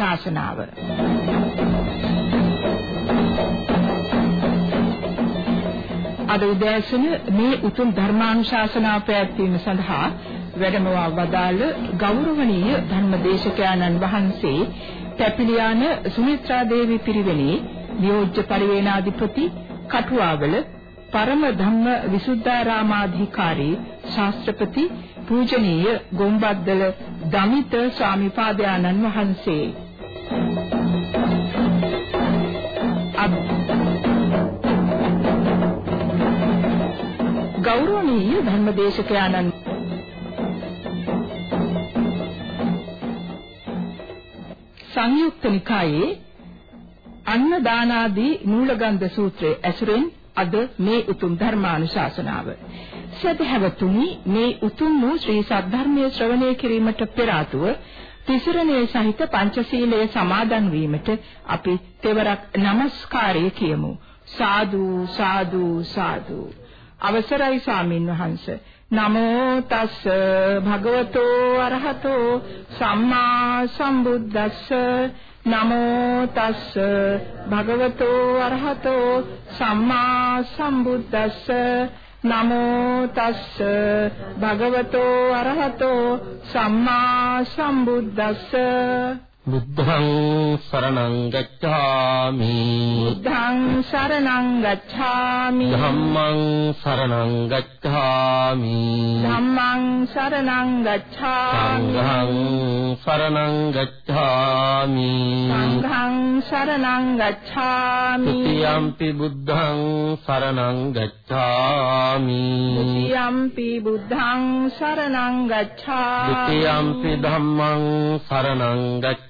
ධර්මානුශාසනාව අද උදෑසන මේ උතුම් ධර්මානුශාසනාව පැවැත්වීම සඳහා වැඩමවා වදාළ ගෞරවනීය ධර්මදේශකයන්න් වහන්සේ තැපිලියාන සුමිත්‍රා දේවී පිරිවෙනේ නියෝජ්‍ය පරිවේනාධිපති කටුවාවල පරම ධම්ම විසුද්ධාරාමාධිකාරී ශාස්ත්‍රපති පූජනීය ගොම්බද්දල දමිත ස්වාමිපාදයන්න් වහන්සේ ගෞරවනීය ධර්මදේශකයන්න් සංයුක්ත නිකායේ අන්න දානාදී නූලගන්ධ සූත්‍රයේ ඇසුරෙන් අද මේ උතුම් ධර්මානුශාසනාව. සදහැවතුනි මේ උතුම් වූ ශ්‍රී සද්ධර්මයේ ශ්‍රවණය කිරීමට පෙර ආතුව තිසරණයේ සහිත පංචශීලයේ සමාදන් වීමට අපි තෙවරක් নমස්කාරය කියමු. සාදු සාදු සාදු. අවසරයි ස්වාමින් වහන්සේ. නමෝ තස්ස භගවතෝ අරහතෝ සම්මා සම්බුද්දස්ස. නමෝ තස්ස භගවතෝ අරහතෝ සම්මා සම්බුද්දස්ස. නමෝ තස්ස භගවතෝ අරහතෝ සම්මා සම්බුද්දස්ස. බුද්ධං සරණං ගච්ඡාමි. බුද්ධං සරණං ගච්ඡාමි. ධම්මං සරණං ගච්ඡාමි. ධම්මං සරණං ගච්ඡාමි. සංඝං සරණං ගච්ඡාමි. සංඝං සරණං ගච්ඡාමි. තුතියම්පි බුද්ධං සරණං ගච්ඡාමි. තුතියම්පි බුද්ධං සරණං ගච්ඡාමි. තුතියම්පි ධම්මං සරණං ගච්ඡාමි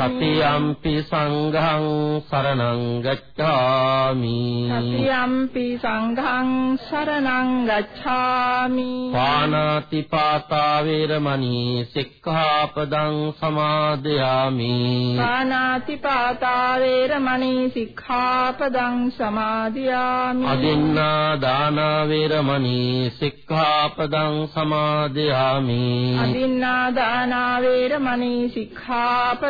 සතියම්පි සංඝං සරණං ගච්ඡාමි සතියම්පි සංඝං සරණං ගච්ඡාමි පානාති පාතා වේරමණී සික්ඛාපදං සමාදයාමි පානාති පාතා වේරමණී සික්ඛාපදං සමාදියාමි අදින්නා දාන වේරමණී සික්ඛාපදං සමාදයාමි අදින්නා දාන වේරමණී සික්ඛාපදං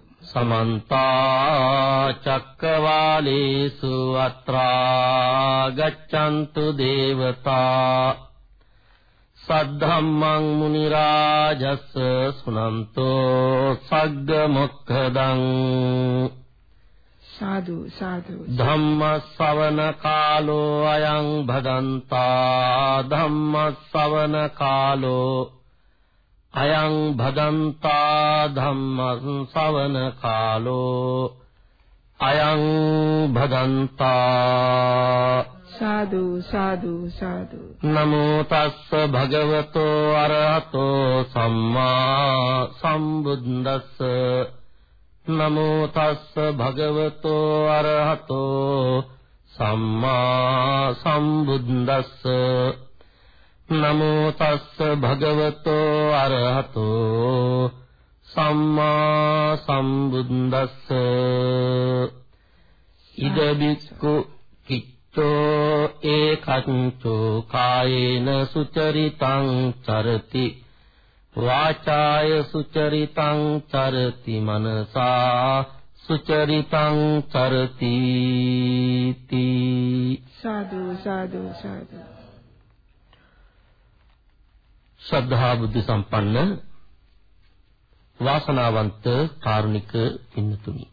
සමන්ත චක්කවාලේසු අත්‍රා ගච්ඡන්තු දේවතා සද්ධම්මං මුනි රාජස් සුනන්තෝ සග්ග මොක්ඛදං සාදු සාදු. ධම්ම ශ්‍රවණ කාලෝ අයං භදන්තා ධම්ම ශ්‍රවණ කාලෝ අයං භදන්තා සාදු සාදු සාදු. නමෝ තස්ස භගවතෝ අරහතෝ සම්මා සම්බුද්දස්ස. නමෝ තස්ස භගවතෝ අරහතෝ සම්මා සම්බුද්දස්ස නමෝ තස්ස භගවතෝ අරහතෝ සම්මා සම්බුද්දස්ස ඉද බික්ඛු කිච්ඡෝ ඒකංචෝ කායේන සුචරිතං චරති වාචාය සුචරිතං චරති මනසා සුචරිතං චරති සාදු සාදු සාදු. ශ්‍රද්ධා බුද්ධ සම්පන්න වාසනාවන්ත කාරුණික පින්නතුනි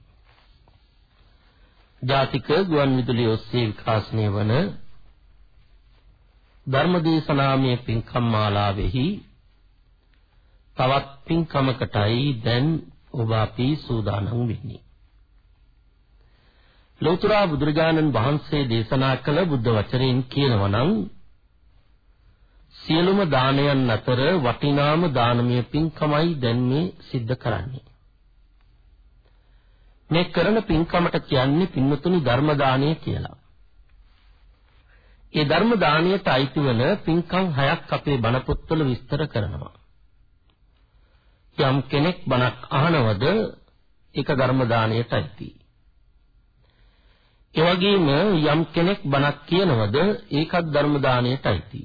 ජාතික ගුවන් විදුලි ඔස්සේ විකාශනය වන ධර්මදේශනාමය පින්කම් මාලාවෙහි තවත් පින්කමකටයි දැන් ඔබ අපි සූදානම් වෙන්නේ. ලෞතර බුදුරජාණන් වහන්සේ දේශනා කළ බුද්ධ වචනයෙන් කියනවා නම් සියලුම දානයන් අතර වටිනාම දානමය පින්කමයි දැන් මේ සිද්ධ කරන්නේ. මේ කරන පින්කමට කියන්නේ පින්වතුනි ධර්ම දානය කියලා. ඒ ධර්ම දානයට අයිති වන පින්කම් හයක් අපේ බණ පොත්වල විස්තර කරනවා. යම් කෙනෙක් බණක් අහනවද ඒක ධර්ම දානයට අයිති. ඒ වගේම යම් කෙනෙක් බණක් කියනවද ඒකත් ධර්ම දානයට අයිති.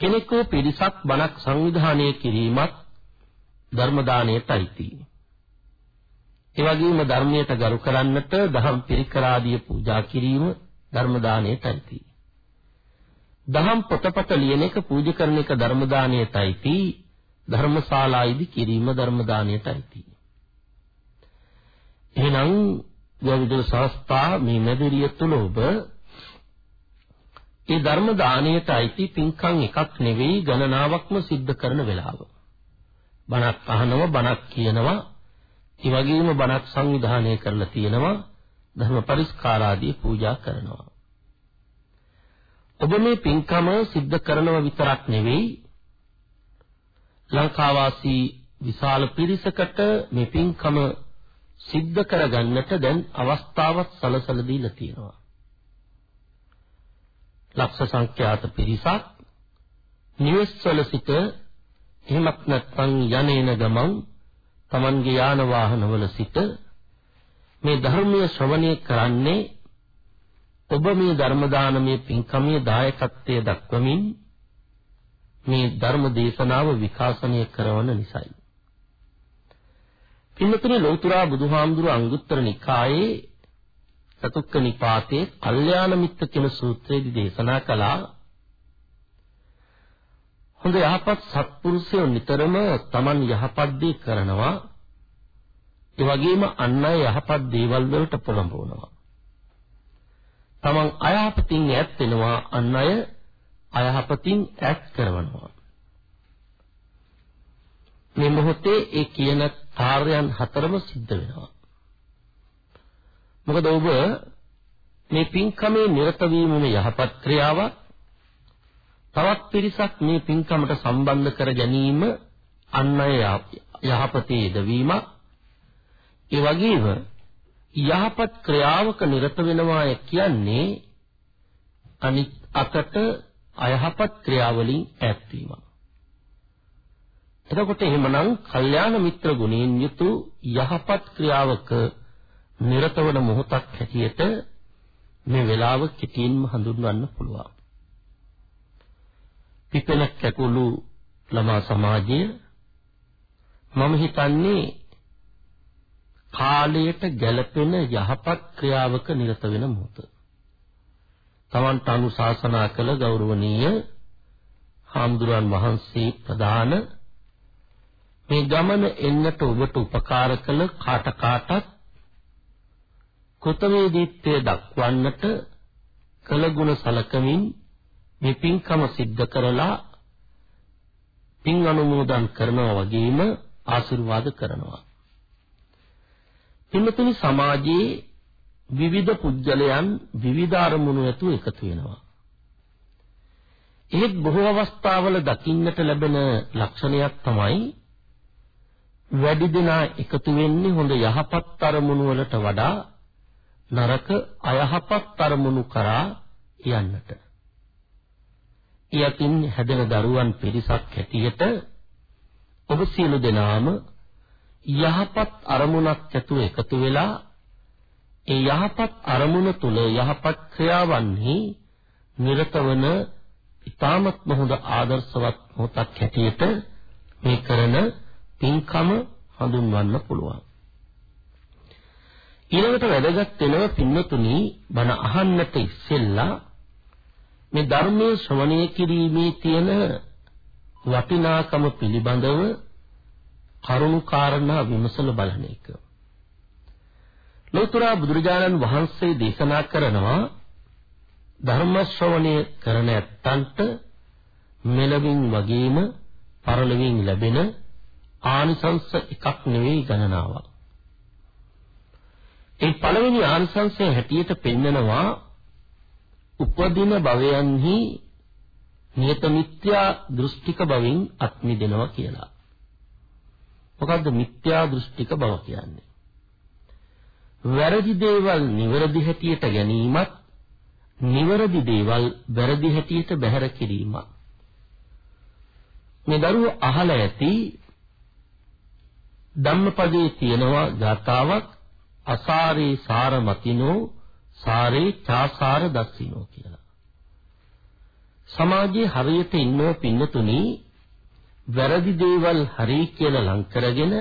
කෙනෙකු පිරිසක් බණක් සංවිධානය කිරීමත් ධර්ම දානයට අයිති. ඒ වගේම ධර්මයට ගරු කරන්නට දහම් පිරිකර ආදී පූජා කිරීම ධර්ම දානයටයි. දහම් පොතපත ලියන එක පූජ කරන එක ධර්ම දානයටයි. ධර්මශාලායිදි කිරීම ධර්ම දානයටයි. එහෙනම් යවිදු සංස්ථා මේ මෙදිරිය තුල ඔබ ඒ ධර්ම දානයට අයිති පින්කම් එකක් නෙවෙයි ගණනාවක්ම සිද්ධ කරන වෙලාව. බණක් අහනවා බණක් කියනවා ඒ වගේම බණක් සංවිධානය කරලා තියෙනවා ධර්ම පරිස්කාරාදී පූජා කරනවා. ඔබ මේ පින්කම සිද්ධ කරනව විතරක් නෙවෙයි ලංකාවාසී විශාල පිරිසකට මේ පින්කම සිද්ධ කරගන්නට දැන් අවස්ථාවක් සලසලා දීලා තියෙනවා. ලක්ෂ සංඛ්‍යාත පිරිසක් නිවෙස්වල සිට එහෙමත් නැත්නම් යන්නේන ගමන් Tamanගේ යාන වාහනවල සිට මේ ධර්මීය ශ්‍රවණය කරන්නේ ඔබ මේ ධර්ම දානමේ පින්කමේ දායකත්වයේ දක්වමින් මේ ධර්ම දේශනාව විකාශනය කරන නිසායි. පින්නතුනේ ලෞතර බුදුහාමුදුරු අංගුත්තර නිකායේ චතුක්ක නිපාතේ කල්යාණ මිත්‍ර කියන සූත්‍රයේදී දේශනා කළා. හොඳ යහපත් සත්පුරුෂයෝ නිතරම Taman යහපත් දේ කරනවා. ඒ වගේම අන් අය යහපත් දේවල් වලට පොළඹවනවා. Taman අයහපතින් ඈත් වෙනවා අන් අය අයහපතින් ඈත් කරනවා. මේ මොහොතේ ඒ කියන කාර්යයන් හතරම සිද්ධ වෙනවා. මොකද ඔබ මේ පින්කමේ නිරත වීමම යහපත් ක්‍රියාවක් තවත් පිරිසක් මේ පින්කමට සම්බන්ධ කර ගැනීම අන් අය යහපතේ යෙදවීම ඒ වගේම යහපත් ක්‍රියාවක නිරත වෙනවා කියන්නේ අනිත් අතට අයහපත් ක්‍රියාවලින් ඈත් වීම. එතකොට එහෙමනම් කල්යාණ මිත්‍ර ගුණයෙන් යුතු යහපත් ක්‍රියාවක නිරත වන මොහොතක් හැටියට මේ වෙලාව කිටින්ම හඳුන්වන්න පුළුවන්. පිපෙන කැකුළු ළමා සමාජය මම හිතන්නේ කාලයට ගැළපෙන යහපත් ක්‍රියාවක නිරත වෙන මොහොත. තමන්ට අනුශාසනා කළ ගෞරවනීය හාමුදුරන් වහන්සේ ප්‍රදාන මේ ගමන එන්නට ඔබට උපකාර කළ කාට කාටත් කෘතවේදීත්වය දක්වන්නට කළ ගුණ සලකමින් මේ පින්කම සිද්ධ කරලා පින් අනුමෝදන් කරනවා වගේම ආශිර්වාද කරනවා. පින්තුනි සමාජයේ විවිධ පුජ්‍යලයන් විවිධ අරමුණු ඇතුව එකතු වෙනවා. ඒත් බොහෝ අවස්ථාවල දකින්නට ලැබෙන ලක්ෂණයක් තමයි වැඩි දෙනා එකතු වෙන්නේ හොඳ යහපත් අරමුණු වලට වඩා නරක අයහපත් අරමුණු කරා යන්නට. යතින් හැදෙන දරුවන් පිරිසක් හැටියට ඔබ සියලු දෙනාම යහපත් අරමුණක් ඇතුව එකතු වෙලා ඒ යහපත් අරමුණ තුල යහපත් ක්‍රියාවන්හි නිරතවන ඊ타මත් හොඳ ආදර්ශවත් මොහොතක් හැටියට මේ කරන පින්කම හඳුන්වන්න පුළුවන්. ඊළඟට වැදගත් වෙනවා පින්නතුනි බණ අහන්නට ඉස්සෙල්ලා මේ ධර්මයේ ශ්‍රවණය කිරීමේ තියෙන වටිනාකම පිළිබඳව කරුණු කාරණා විමසලා බලන එක. ලෝතර බුදුරජාණන් වහන්සේ දේශනා කරනවා ධර්ම ශ්‍රවණය කරන ඇත්තන්ට මෙලවින් වගේම පරලොවින් ලැබෙන ආනිසංස එකක් නෙවෙයි ගණනාවක්. ඒ පළවෙනි ආනිසංසය හැටියට පෙන්නනවා උපදින භවයන්හි නියත මිත්‍යා දෘෂ්ටික බවින් අත්මිදෙනවා කියලා. මොකද්ද මිත්‍යා දෘෂ්ටික බව කියන්නේ? වැරදි දේවල් නිවැරදි හැටියට ගැනීමත් නිවැරදි දේවල් වැරදි හැටියට බැහැර කිරීමත් මේ දරුවෝ අහලා ඇති ධම්මපදයේ තියෙනවා ගාතාවක් අසාරේ සාරමතිනෝ සාරේ චාසාර දස්සිනෝ කියලා. සමාජයේ හරියට ඉන්නව පින්නතුනි වැරදි දේවල් හරි කියලා ලං කරගෙන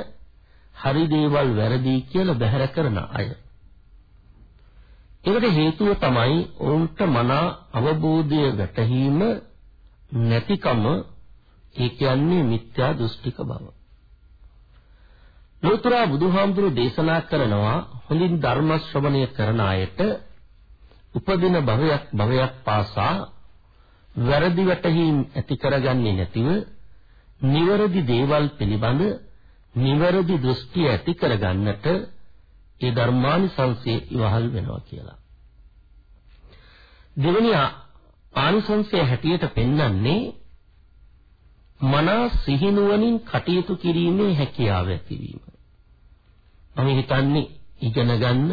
හරි දේවල් වැරදි කියලා බැහැර කරන අය. ඒකට හේතුව තමයි ඔවුන්ට මනා අවබෝධය ගැටහීම නැතිකම ඒ කියන්නේ මිත්‍යා දෘෂ්ටික බව. ලෝතර බුදුහාමුදුරු දේශනා කරනවා හොඳින් ධර්ම ශ්‍රවණය කරන අයට උපදින භවයක් භවයක් පාසා වැරදි වැටහීම් ඇති කරගන්නේ නැතිව නිවැරදි දේවල් පිළිබඳ නිවැරදි දෘෂ්ටි ඇති කරගන්නට ඒ ධර්මානිසංසයේ ඉවහල් වෙනවා කියලා. දෙවෙනි ආනිසංසය හැටියට පෙන්වන්නේ මනස සිහිනුවණින් කටයුතු කිරීමේ හැකියාව ඇතිවීම. මම හිතන්නේ ඉගෙන ගන්න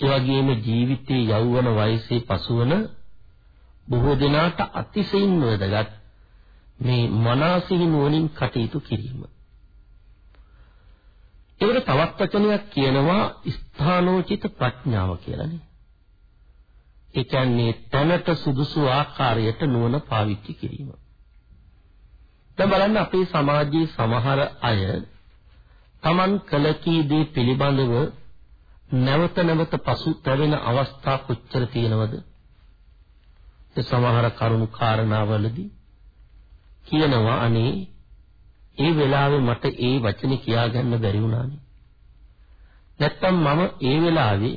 ඒ වගේම ජීවිතයේ යෞවන වයසේ පසුවන බොහෝ දෙනාට අතිශයින් වැදගත් මේ මනසින් නුවණින් කටයුතු කිරීම. ඒකට තවත් වචනයක් කියනවා ස්ථානෝචිත ප්‍රඥාව කියලානේ. ඒ කියන්නේ තැනට සුදුසු ආකාරයට නුවණ පාවිච්චි කිරීම. දැන් බලන්න අපේ සමාජයේ සමහර අය Taman කළ කී දේ පිළිබඳව නැවත නැවත පසුතැවෙන අවස්ථා කොච්චර තියෙනවද? ඒ සමහර කරුණු කාරණාවලදී කියනවා අනේ ඒ වෙලාවේ මට ඒ වචනේ කියාගන්න බැරි වුණානේ. නැත්තම් මම ඒ වෙලාවේ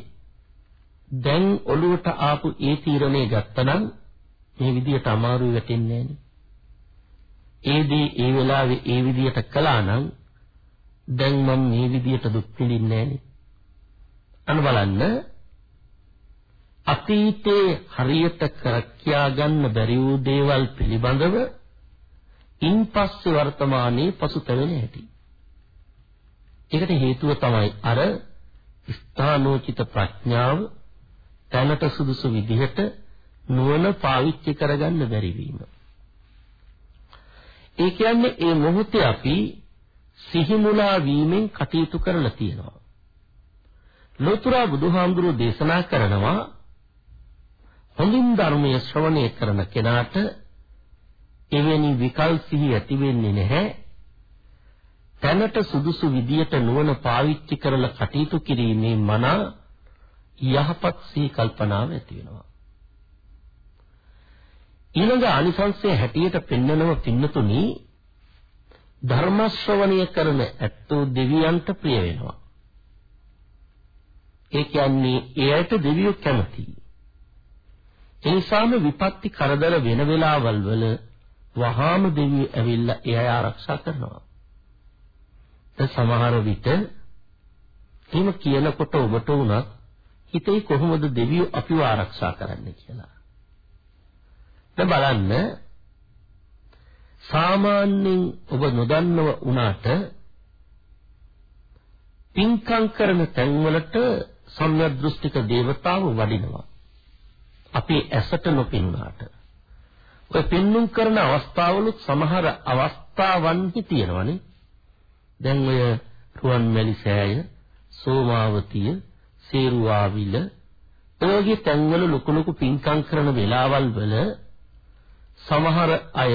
දැන් ඔළුවට ආපු ඒ තීරණය ගත්තනම් මේ විදියට අමාරු වෙටෙන්නේ නෑනේ. ඒ දේ ඒ වෙලාවේ ඒ විදියට කළා නම් දැන් මම මේ විදියට දුක් විඳින්නේ නෑනේ. අන්න බලන්න අතීතේ හරියට කරකියා ගන්න බැරි වූ දේවල් පිළිබඳව ඉන්පස්සේ වර්තමානයේ පසුතැවෙන හැටි. ඒකට හේතුව තමයි අර ස්ථානෝචිත ප්‍රඥාව තැනට සුදුසු විදිහට නුවණ පාවිච්චි කරගන්න බැරි වීම. ඒ කියන්නේ ඒ මොහොතේ අපි සිහිමුලා වීමෙන් කටයුතු කරලා තියෙනවා. ලෝතර බුදුහාමුදුරුවෝ දේශනා කරනවා හොඳින් ධර්මයේ ශ්‍රවණය කරන කෙනාට එවැනි විකල් සිහි ඇති වෙන්නේ නැහැ. තැනට සුදුසු විදියට නුවණ පාවිච්චි කරලා කටයුතු කිරීමේ මන යහපත් සිහි කල්පනාව ඇති වෙනවා. ඊළඟ ආනිසංසයේ හැටියට පෙන්නනව පින්නතුනි ධර්ම ශ්‍රවණය කරන ඇත්තෝ දෙවියන්ට ප්‍රිය වෙනවා. ඒ කියන්නේ එයට දෙවියෝ කැමතියි. ඒ නිසාම විපත්ති කරදර වෙන වෙලාවල් වල වහාම දෙවියෝ ඇවිල්ලා එය ආරක්ෂා කරනවා. ඒ සමහර විට එහෙම කියනකොට ඔබට උනත් හිතේ කොහොමද දෙවියෝ අපිව ආරක්ෂා කරන්නේ කියලා. දැන් බලන්න සාමාන්‍යයෙන් ඔබ නොදන්නව වුණාට පින්කම් කරන තැන්වලට සම්‍යක් දෘෂ්ටික දේවතාව වඩිනවා. අපේ ඇසට නොපෙනුනාට. ඔය පෙන්눔 කරන අවස්ථාවලුත් සමහර අවස්ථාවන්හි තියෙනවනේ. දැන් ඔය රුවන්වැලි සෑය, සෝමාවතිය, සේරුවාවිල ඔයගේ තැන්වල ලොකු ලොකු පින්කම් කරන වෙලාවල් වල සමහර අය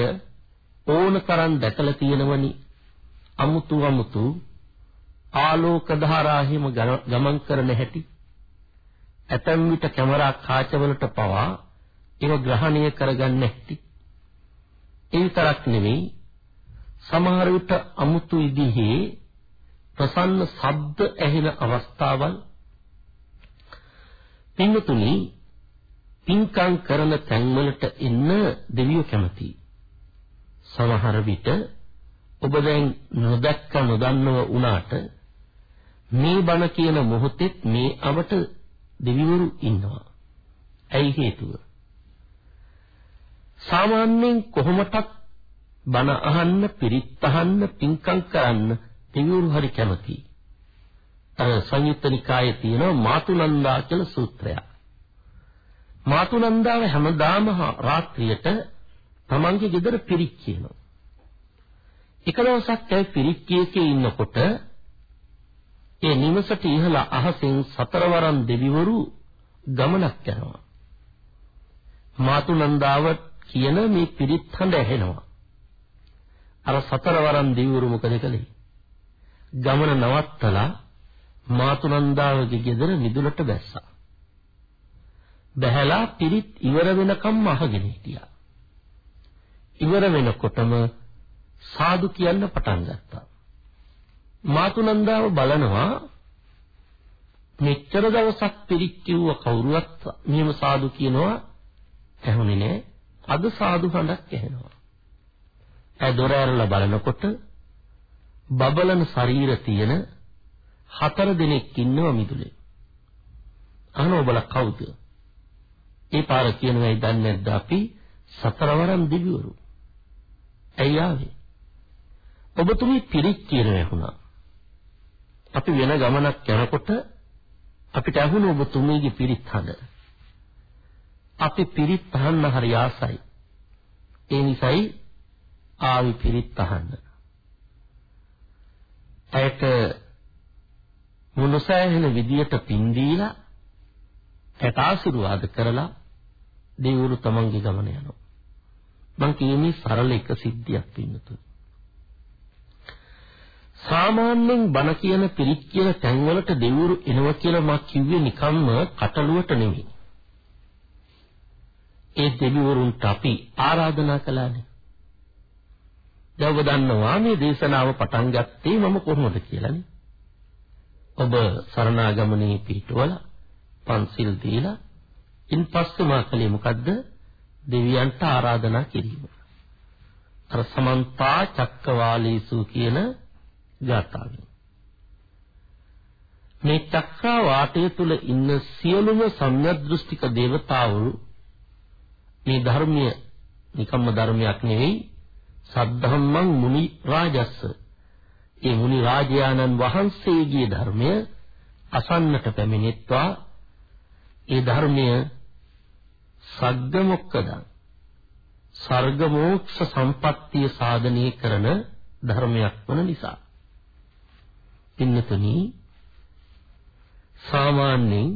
ඕන තරම් දැකලා තියෙනවනි. අමුතු අමුතු ආලෝක ධාරා හිම ගමන් කරන හැටි. ඇතැම් විට කැමරා කාචවලට පවා ඒව ග්‍රහණය කරගන්න හැටි. ඒ විතරක් නෙවෙයි සමහර විට අමුතු විදිහේ ප්‍රසන්න ශබ්ද ඇහෙන අවස්ථාවල්. පින්තුනි පින්කම් කරන තැන්වලට එන්න දෙවියෝ කැමතියි. සමහර විට ඔබ දැන් නොදැක්ක නොදන්නව වුණාට මේ බණ කියන මොහොතෙත් මේ අවට දෙවිවරු ඉන්නවා. ඇයි හේතුව? සාමාන්‍යයෙන් කොහොමටත් බණ අහන්න, පිරිත් අහන්න, පින්කම් කරන්න දෙවිවරු හරි කැමතියි. අර සංයුත්ත නිකායේ තියෙන මාතුනන්දා කියලා සූත්‍රයක්. මාතුනන්දාව හැමදාම රාත්‍රියට තමන්ගේ ගෙදර පිරිත් කියනවා. එක දවසක් ඇයි පිරිත් කියකේ ඉන්නකොට ඒ නිවසට ඉහළ අහසින් සතරවරන් දෙවිවරු ගමනක් යනවා. මාතුනන්දාව කියන මේ පිරිත් හඬ ඇහෙනවා. අර සතරවරන් දෙවිවරු මොකද කළේ? ගමන නවත්තලා මාතුනන්දාවගේ ගෙදර මිදුලට බැස්සා. බැහැලා පිරිත් ඉවර වෙනකම්ම අහගෙන හිටියා. ඉවර වෙනකොටම සාදු කියන්න පටන් ගත්තා. මාතුනන්දාව බලනවා මෙච්චර දවසක් පිරිත් කිව්ව කවුරුවත් නියම සාදු කියනවා ඇහුනේ නෑ. අද සාදු හඬක් ඇහෙනවා. ඒ දොර ඇරලා බලනකොට බබලන ශරීර තියෙන හතර දෙනෙක් ඉන්නවා මිදුලේ. අහන ඔබලා කවුද? ඒ පාර කියනවායි දන්නේ නැද්ද අපි සතරවරම් දිවිවරු. ඇයි ආවේ? ඔබතුමී පිරිත් කියන ඇහුණා. අපි වෙන ගමනක් යනකොට අපිට ඇහුණු ඔබතුමීගේ පිරිත් හඬ. අපි පිරිත් අහන්න හරි ආසයි. ඒ නිසායි ආවි පිරිත් අහන්න. ඇයට මොනසෑහෙන විදියට පින් දීලා ඇට ආශිර්වාද කරලා දෙවිවරු තමන්ගේ ගමන යනවා. මං කියන්නේ සරල එක සිද්ධියක් පින්නතුනි. සාමාන්‍යයෙන් බණ කියන පිරිත් කියන තැන්වලට දෙවිවරු එනවා කියලා මා කිව්වේ නිකම්ම කටලුවට නෙමෙයි. ඒ දෙවිවරුන්ට අපි ආරාධනා කළානේ. දැන් ඔබ දන්නවා මේ දේශනාව පටන් ගත්තේ මම කොහොමද කියලානේ. ඔබ සරණාගමනේ පිටවල පන්සිල් දීලා ඉන්පස්සේ මා කලේ මොකද්ද? දෙවියන්ට ආරාධනා කිරීම. අර සමන්තා චක්කවාලීසු කියන ගාථාවෙන්. මේ චක්‍රා වාටය තුල ඉන්න සියලුම සම්‍යද්දෘෂ්ටික දේවතාවුරු මේ ධර්මීය නිකම්ම ධර්මයක් නෙවෙයි සද්ධම්මං මුනි රාජස්ස ඒ මුනි රාජයාණන් වහන්සේගේ ධර්මය අසන්නට පැමිණෙත්වා ඒ ධර්මය සග්ග මොක්කදං සර්ග මෝක්ෂ සම්පත්තිය සාධනය කරන ධර්මයක් වන නිසා. පින්නතුනි සාමාන්‍යයෙන්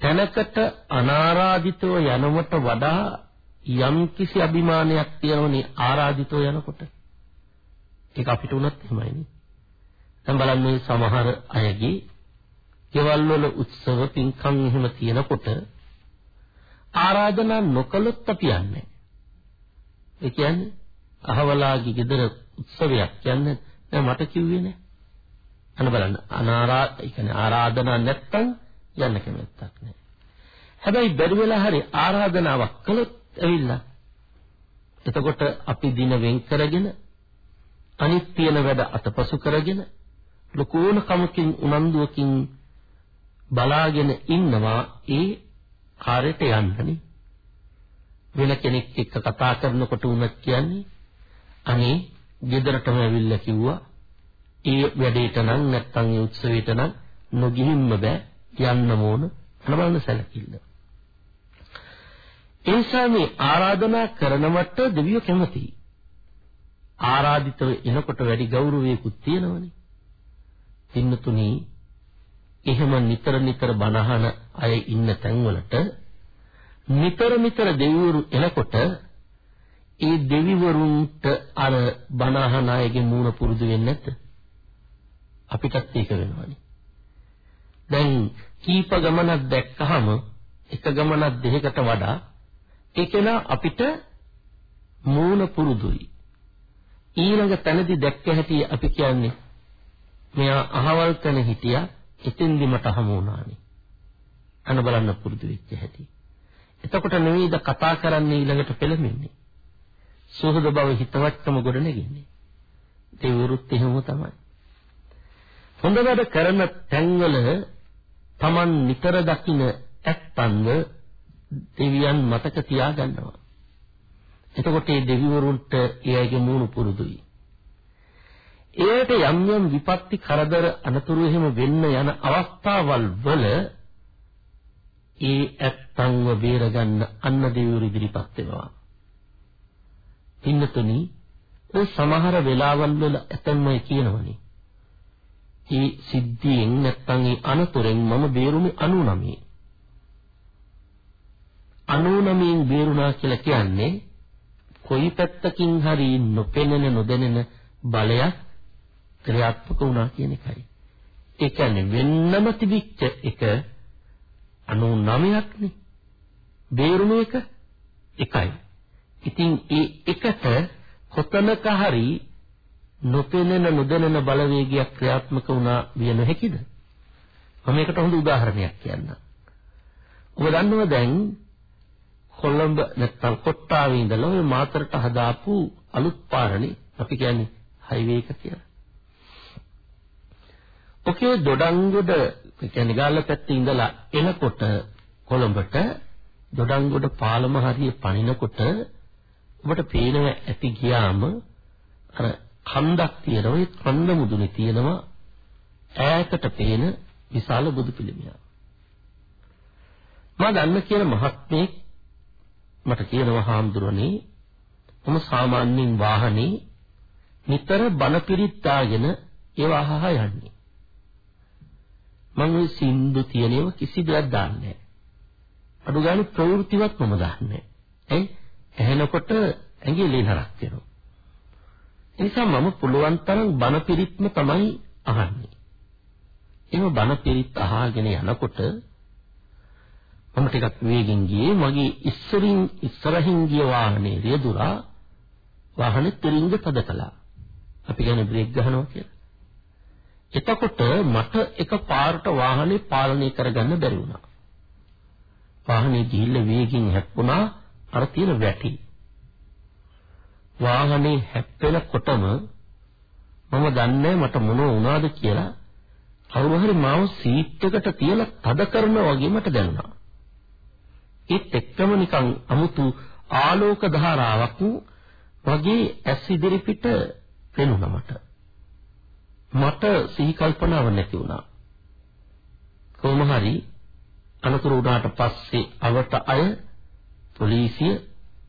තැනකට අනාරාධිතව යනවට වඩා යම් කිසි අභිමානයක් තියෙනවනේ ආරාධිතව යනකොට. ඒක අපිට උනත් එහෙමයිනේ දැන් බලන්න මේ සමහර අයගේ ගෙවල් වල උත්සව පින්කම් එහෙම තියෙනකොට ආරාධනා නොකළොත් අපි යන්නේ. ඒ කියන්නේ අහවලාගේ ගෙදර උත්සවයක් කියන්නේ නෑ මට කිව්වේ නෑ. අන්න බලන්න අනාරා ඒ කියන්නේ ආරාධනා නැත්තම් යන්න කැමැත්තක් නෑ. හැබැයි බැරි වෙලා හරි ආරාධනාවක් කළොත් ඇවිල්ලා එතකොට අපි දින වෙන් කරගෙන අනිත් තියෙන වැඩ අතපසු කරගෙන ලකෝන කමකින් උනන්දුවකින් බලාගෙන ඉන්නවා ඒ කාර්යයට යන්නනේ වෙන කෙනෙක් එක්ක කතා කරනකොට උනත් කියන්නේ අනේ ගෙදරටම ඇවිල්ලා කිව්වා ඒ වැඩේට නම් නැත්තම් ඒ උත්සවයට නම් නොගිහින්ම බෑ යන්න ඕන අනබලන සැලකිල්ල. ඒ නිසා මේ ආරාධනා කරනවට දෙවියෝ කැමතියි. ආරාධිතව එනකොට වැඩි ගෞරවයකුත් තියෙනවනේ. පින්නතුනි එහෙම නිතර නිතර බණහන අය ඉන්න තැන්වලට නිතර නිතර දෙවිවරු එනකොට ඒ දෙවිවරුන්ට අර බණහන අයගේ මූණ පුරුදු වෙන්නේ නැද්ද? අපිටත් ඒක වෙනවනේ. දැන් කීප ගමනක් දැක්කහම එක ගමනක් දෙකකට වඩා ඒකේන අපිට මූණ පුරුදුයි. ඊළඟ තැනදී දැක්ක හැටි අපි කියන්නේ මෙයා අහවල් තැන හිටියා එතෙන්දි මට හමු වුණානේ. අන බලන්න පුරුදු වෙච්ච හැටි. එතකොට නෙවෙයිද කතා කරන්නේ ඊළඟට පෙළඹෙන්නේ. සුහද බව හිතවත්කම ගොඩ නැගෙන්නේ. ඒ වෘත් එහෙම තමයි. හොඳ වැඩ කරන තැන්වල Taman නිතර දකින ඇත්තන්ව දෙවියන් මතක තියාගන්නවා. එතකොට මේ දෙවිවරුන්ට එයාගේ මූණු පුරුදුයි. ඒකට යම් යම් විපත්ති කරදර අනතුරු එහෙම වෙන්න යන අවස්ථාවල් වල ඒ ඇත්තන්ව බේරගන්න අන්න දෙවිවරු ඉදිරිපත් වෙනවා. පින්නතුනි ඒ සමහර වෙලාවල් වල ඇතැම්ම කියනවනේ. ඒ සිද්ධියෙන් නැත්තම් ඒ අනතුරෙන් මම බේරුනේ 99. 99න් බේරුණා කියලා කියන්නේ කොයි පැත්තකින් හරි නොපෙනෙන නොදැනෙන බලයක් ක්‍රියාත්මක වුණා කියන එකයි. ඒ කියන්නේ වෙන්නම තිබිච්ච එක 99ක් නේ. බේරුණ එක එකයි. ඉතින් ඒ එකට කොතනක හරි නොපෙනෙන නොදැනෙන බලවේගයක් ක්‍රියාත්මක වුණා විය නොහැකිද? මම මේකට හොඳ උදාහරණයක් කියන්නම්. ඔබ දන්නවා දැන් කොළඹ නැත්තම් කොට්ටාවේ ඉඳලා ඔය මාතරට හදාපු අලුත් පාරනේ අපි කියන්නේ හයිවේ එක කියලා. ඔකේ දොඩංගොඩ කියන්නේ ගාල්ල පැත්තේ ඉඳලා එනකොට කොළඹට දොඩංගොඩ පාලම හරිය පනිනකොට ඔබට පේනව ඇති ගියාම අර කන්දක් තියෙනවා ඒ කන්ද මුදුනේ තියෙනවා ඈතට පේන විශාල බුදු පිළිමයක්. මම දන්න කියන මහත්මේ මට කියනවා හාමුදුරනේ මම සාමාන්‍යයෙන් වාහනේ නිතර බණ පිරිත් දාගෙන ඒව අහහ යන්නේ. මම ওই සින්දු තියෙනව කිසි දෙයක් දාන්නේ නැහැ. අඩු ගානේ ප්‍රවෘත්තිවත් මම දාන්නේ නැහැ. ඇයි? ඇහෙනකොට ඇඟේ ලේනරක් වෙනවා. ඒ නිසා මම පුළුවන් තරම් බණ පිරිත්ම තමයි අහන්නේ. එහෙම බණ පිරිත් අහගෙන යනකොට මම ටිකක් වේගෙන් ගියේ මගේ ඉස්සරින් ඉස්සරහින් ගිය වාහනේ රියදුරා වාහනේ තිරින්ග තද කළා. අපි කියන්නේ බ්‍රේක් ගහනවා කියලා. එතකොට මට එක පාරට වාහනේ පාලනය කරගන්න බැරි වුණා. වාහනේ ගිහිල්ලා වේගෙන් හැප්පුණා අර තියෙන වැටි. වාහනේ හැප්පෙනකොටම මම දන්නේ මට මොන වුණාද කියලා කවුරු හරි මාව සීට් එකට තියලා තද කරනවා වගේ මට දැනුණා. ඒත් එක්කම නිකන් අමුතු ආලෝක ධාරාවක් වගේ ඇස් ඉදිරි පිට පෙනුණා මට. මට සිහි කල්පනාවක් නැති වුණා. කොහොම හරි අනතුරු උඩාට පස්සේ අවට අය පොලිසිය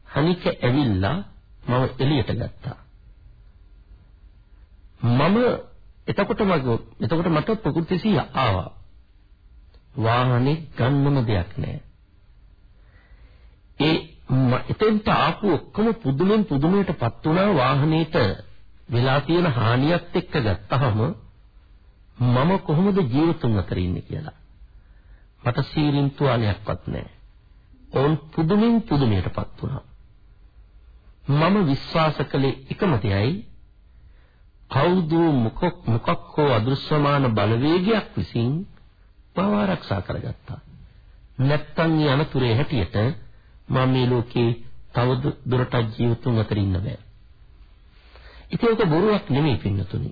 හනික ඇවිල්ලා මම එළියට ගත්තා. මම එතකොට මගේ එතකොට මට ප්‍රകൃති සිහිය ආවා. වාහනේ ගන්නම දෙයක් නැහැ. ඒ එතෙන්ට ආපු ඔක්කොම පුදුමෙන් පුදුමයටපත් වුණා වාහනේට වෙලා තියෙන හානියත් එක්ක ගත්තහම මම කොහොමද ජීවිතුන් අතර ඉන්නේ කියලා. මට සීලින් තුවාලයක්වත් නැහැ. ඔවුන් පුදුමින් පුදුමයටපත් වුණා. මම විශ්වාස කළේ එකම දෙයයි කවුද මොකක් මොකක් හෝ අදෘශ්‍යමාන බලවේගයක් විසින් මාව ආරක්ෂා කරගත්තා. නැත්තම් මේ අනතුරේ හැටියට මම මේ ලෝකේ තව දුරටත් ජීවිතුන් අතර ඉන්න බෑ. ඉතින් ඒක බොරුවක් නෙමෙයි පින්නතුනි.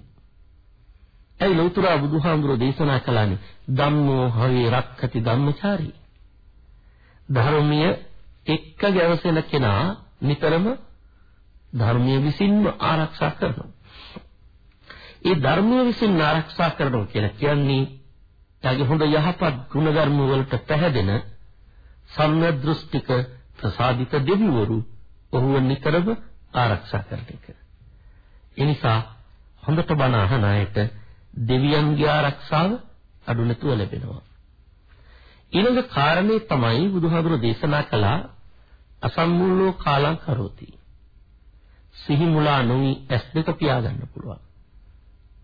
ඇයි ලෞතර බුදුහාමුදුරෝ දේශනා කළානේ ධම්මෝ හවේ රක්ඛති ධම්මචාරී. ධර්මීය එක්ක ගැවසෙන කෙනා නිතරම ධර්මීය විසින්ම ආරක්ෂා කරනවා. ඒ ධර්මීය විසින් ආරක්ෂා කරනවා කියලා කියන්නේ යාගේ හොඳ යහපත් ගුණධර්ම වලට පැහැදෙන සම්‍යදෘෂ්ටික ප්‍රසාදිත දෙවිවරු ඔහුව නිතරම ආරක්ෂා කරන එක. ඒ නිසා හොඳට බණ අහන අයට දෙවියන්ගේ ආරක්ෂාව අඩු නැතුව ලැබෙනවා. ඊළඟ කාරණේ තමයි බුදුහාමුදුරු දේශනා කළා අසම්මුල්ලෝ කාලං කරෝති. සිහි මුලා නොවි ඇස් දෙක පියාගන්න පුළුවන්.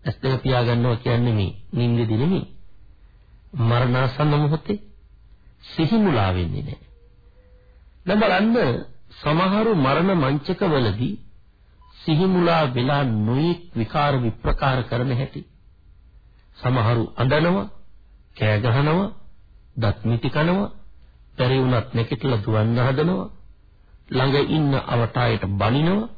ඇස් දෙක පියාගන්නවා කියන්නේ මේ නිින්දෙදි නෙමෙයි. මරණාසන්න මොහොතේ සිහි මුලා වෙන්නේ නැහැ. දැන් බලන්න සමහරු මරණ මංචකවලදී සිහි මුලා වෙලා නොයෙක් විකාර විප්‍රකාර කරන හැටි. සමහරු අඬනවා, කෑ ගහනවා, දත් මිටි කනවා, පෙරි වුණත් නැකිටලා දුවන්න හදනවා. ළඟ ඉන්න අවටායට බනිනවා.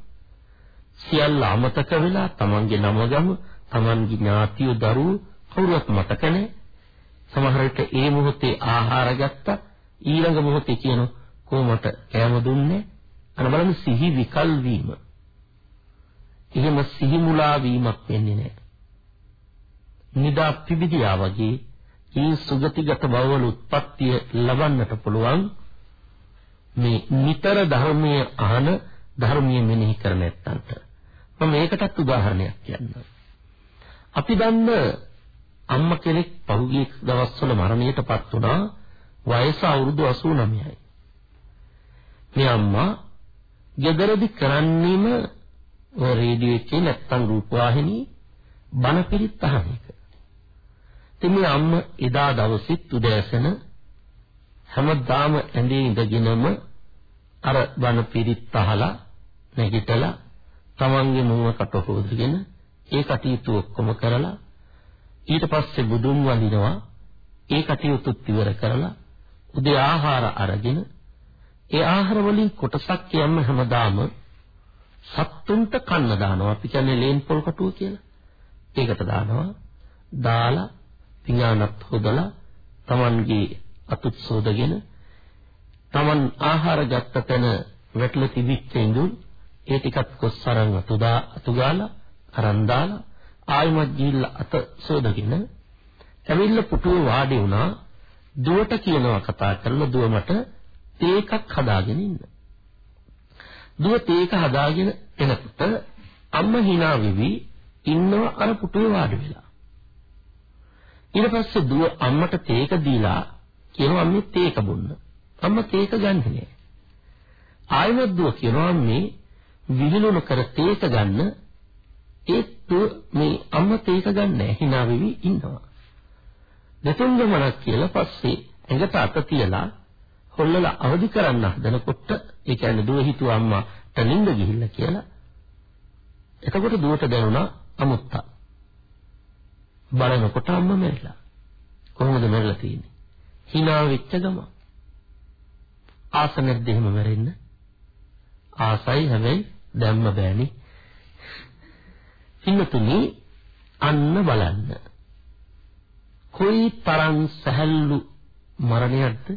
සියල්ල අමතක වෙලා තමන්ගේ නම ගම, තමන්ගේ ඥාතියෝ දරුවෝ කවුරුවත් මතක නැහැ. සමහර විට ඒ මොහොතේ ආහාර ගත්තා ඊළඟ මොහොතේ කියන කොහොමද කෑම දුන්නේ අන බලන්න සිහි විකල් වීම එහෙම සිහි මුලා වීමක් වෙන්නේ නැහැ. නිදා පිබිදියා වගේ ඊ සුගතිගත බවවල උත්පත්තිය ලබන්නට පුළුවන් මේ නිතර ධර්මයේ අහන ධර්මයේ මෙනෙහි කර නැත්තන්ට මම මේකටත් උදාහරණයක් කියන්නම්. අපි දන්න අම්මා කෙනෙක් පහුගිය දවස්වල මරණයටපත් වුණා වයස අවුරුදු 89යි. මේ අම්මා ගෙදරදි කරන්නේම ඔය රේඩියෝ එකේ නැත්තම් රූපවාහිනී බණ පිරිත් අහන එක. ඉතින් මේ අම්මා එදා දවසෙත් උදෑසන හැමදාම ඇඳේ ඉඳගෙනම අර බණ පිරිත් අහලා නැගිටලා තමන්ගේ මුවකට හොදගෙන ඒ කටයුතු ඔක්කොම කරලා ඊට පස්සේ බුදුන් වඳිනවා ඒ කටයුතුත් ඉවර කරලා උදේ ආහාර අරගෙන ඒ ආහාර වලින් කොටසක් යන්න හැමදාම සත්තුන්ට කන්න දානවා. අපි කියන්නේ ලේන් පොල් කටුව කියලා. ඒකට දානවා. දාලා පිඟානත් හොදලා Tamanගේ අතුත් සෝදගෙන Taman ආහාර ගත්ත තැන වැටලා තිබිච්ච ඉඳුල් ඒ ටිකත් කොස්සරන් අතුදා අතුගාලා අරන් දාලා ආයමත් ගිහිල්ලා අත සෝදගෙන ඇවිල්ලා පුටුවේ වාඩි වුණා. දුවට කියනවා කතා කරලා දුව මට තේකක් හදාගෙන ඉන්න. දුව තේක හදාගෙන එනකොට අම්මා hina වෙවි ඉන්නව අර පුටුවේ වාඩි වෙලා. ඊට පස්සේ දුව අම්මට තේක දීලා කියනවා අම්මේ තේක බොන්න. අම්මා තේක ගන්නෙ නෑ. ආයෙත් දුව කියනවා මේ විහිළුණු කර තේක ගන්න ඒත් මේ අම්මත් ඒක ගන්නෑ hina වෙවි ඉන්නවා. දෙතුන් ගමනක් කියලා පස්සේ ඇඟට අත තියලා හොල්ලලා අවදි කරන්න හදනකොට ඒ කියන්නේ දුව හිතුවා අම්මා තනින්ද ගිහිල්ලා කියලා. එතකොට දුවට දැනුණා අමුත්තා. බලනකොට අම්මා මැරිලා. කොහොමද මැරිලා තියෙන්නේ? hina වෙච්ච ගම. ආස නැද්ද එහෙම මැරෙන්න? ආසයි හැබැයි දැම්ම බෑනේ. පින්නතුනි අන්න බලන්න. කොයි තරම් සැහැල්ලු මරණයක්ද?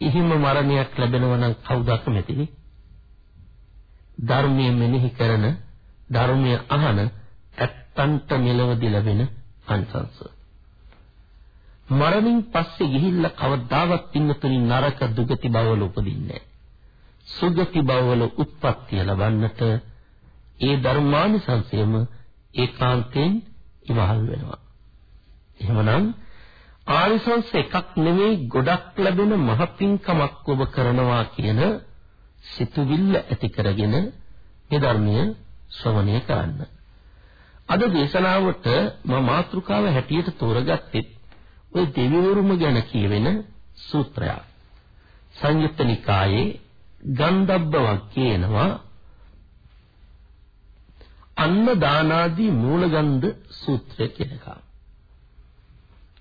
ඉහිම මරණයක් ලැබෙනවා නම් කවුද අකමැතිනේ? ධර්මයේ මෙනෙහි කරන ධර්මයේ අහන ඇත්තන්ට මෙලවදී ලැබෙන අංශංශ. මරණින් පස්සේ ගිහිල්ලා කවදාවත් පින්නතුනි නරක දුගති බවවල උපදින්නේ නැහැ. සුගති බවවල උත්පත්තිය ලබන්නට ඒ ධර්මානිසංසයම ඒකාන්තයෙන් ඉවහල් වෙනවා. එහෙමනම් ආනිසංස එකක් නෙමෙයි ගොඩක් ලැබෙන මහපින්කමක් ඔබ කරනවා කියන සිතුවිල්ල ඇති කරගෙන මේ ධර්මය ශ්‍රවණය කරන්න. අද දේශනාවට මම මාතෘකාව හැටියට තෝරගත්තේ ওই දෙවිවරුම ගැන කියවෙන සූත්‍රයක්. සංයුත්ත නිකායේ ගන්ධබ්බවක් කියනවා අන්න දානාදී මූලගන්ධ සූත්‍රය කියන එක.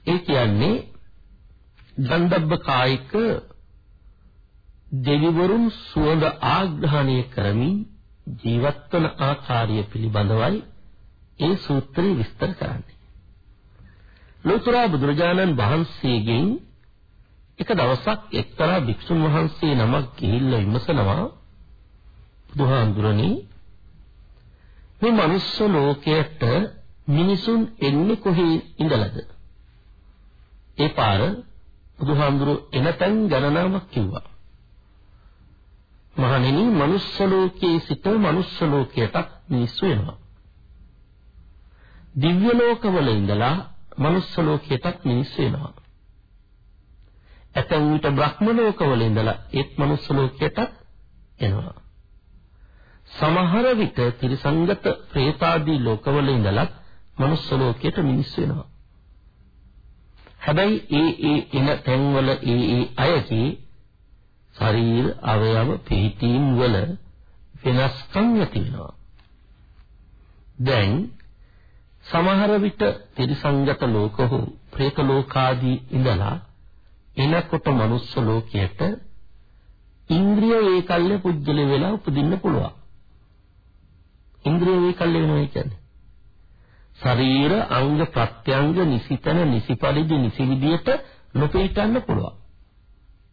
ඒ කියන්නේ ගන්ධබ්බ කායික දෙවිවරුන් සුවඳ ආග්‍රහණය කරමින් ජීවත් වන ආකාරය පිළිබඳවයි ඒ සූත්‍රය විස්තර කරන්නේ. ලෝතර බුදුරජාණන් වහන්සේගෙන් එක දවසක් එක්තරා භික්ෂුන් වහන්සේ නමක් ගිහිල්ලා විමසනවා බුදුහාඳුරනේ මේ මනුස්ස ලෝකයට මිනිසුන් එන්නේ කොහේ ඉඳලාද? ඒ පාර බුදුහාමුදුරු එනතන් ගණනාවක් කිව්වා. මහණෙනි මනුස්ස ලෝකයේ සිට මනුස්ස ලෝකයට මිනිස්සු එනවා. දිව්‍ය ලෝකවල ඉඳලා මනුස්ස ලෝකයට මිනිස්සු එනවා. ඇතැම් විට බ්‍රහ්ම ලෝකවල ඉඳලා ඒත් මනුස්ස ලෝකයට එනවා. සමහර විට ත්‍රිසංගත പ്രേතාදී ලෝකවල ඉඳලා මනුස්ස ලෝකයට මිනිස්සු වෙනවා. හැබැයි ඒ ඒ එන තැන්වල ඒ ඒ අයගේ ශරීර අවයව පිහිටීම් වල වෙනස්කම් ඇති වෙනවා. දැන් සමහර විට ත්‍රිසංගත ලෝක හෝ പ്രേත ලෝකාදී ඉඳලා එනකොට මනුස්ස ලෝකයට ඉන්ද්‍රිය වේකල්ය පුජ්‍යල වෙලා උපදින්න පුළුවන්. ඉන්ද්‍රිය වේකල්ය වෙනවා කියන්නේ ශරීර අංග ප්‍රත්‍යංග නිසිතන නිසිපරිදි නිසි විදියට නොපිටන්න පුළුවන්.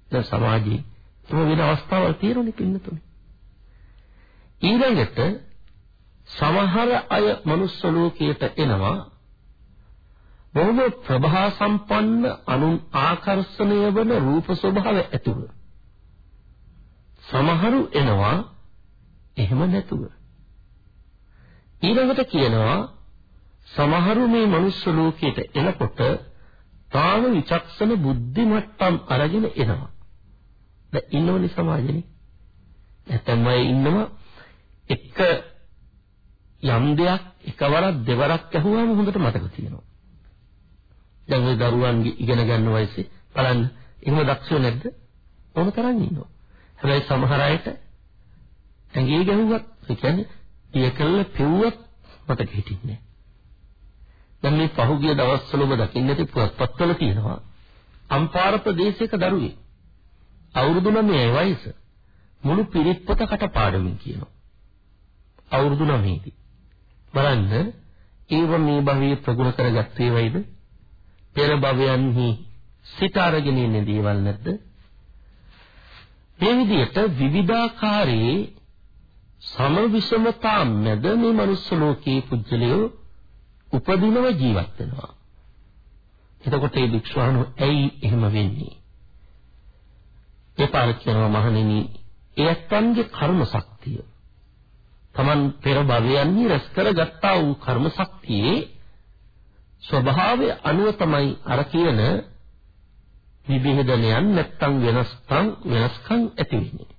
දැන් සමාජයේ එහෙම වෙන අවස්ථාවල් තියෙනනේ පින්නතුනේ. ඊළඟට සමහර අය මනුස්ස ලෝකයට එනවා බොහොම ප්‍රභා සම්පන්න අනුන් ආකර්ෂණය වන රූප ස්වභාව ඇතුව. සමහරු එනවා එහෙම නැතුව. ඊළඟට කියනවා සමහරු මේ මනුස්ස ලෝකයට එනකොට තාම විචක්ෂණ බුද්ධි මට්ටම් අරගෙන එනවා. දැන් ඉන්නවනේ සමාජෙනේ. නැත්නම් අය ඉන්නවා එක යම් දෙයක් එකවරක් දෙවරක් ඇහුවාම හොඳට මතක තියෙනවා. දැන් ওই දරුවන්ගේ ඉගෙන ගන්න වයසේ බලන්න එහෙම දක්ෂෝ නැද්ද? ඕන තරම් ඉන්නවා. හැබැයි සමහර අයට ඇඟේ ගැහුවත් ඒ කියන්නේ පියකල්ල පෙව්වත් මතක හිටින්නේ නැහැ. දැන් මේ පහුගිය දවස්වල ඔබ දකින්න ඇති පුවත්පත්වල තියෙනවා අම්පාර ප්‍රදේශයක දරුවෙක් අවුරුදු 9 වයස මුළු පිරිත් පොත කටපාඩමින් කියනවා. අවුරුදු 9 දී බලන්න ඒව මේ භවයේ ප්‍රගුණ කරගත්තේ වයිද? පෙර භවයන්හි සිත අරගෙන ඉන්නේ දේවල් නැද්ද? මේ විදිහට විවිධාකාරයේ සම විෂමතා මැද මේ මනුස්ස ලෝකයේ පුජ්‍යලියෝ උපදිනව ජීවත් වෙනවා. එතකොට මේ වික්ෂාණු ඇයි එහෙම වෙන්නේ? ඒ පාර කියනවා මහණෙනි, එයත්න්ගේ කර්ම ශක්තිය. Taman පෙර භවයන්හි රැස් කරගත්තා වූ කර්ම ශක්තියේ ස්වභාවය අනුව තමයි අර කියන විභේදනයන් නැත්තම් වෙනස්කම් වෙනස්කම් ඇති වෙන්නේ.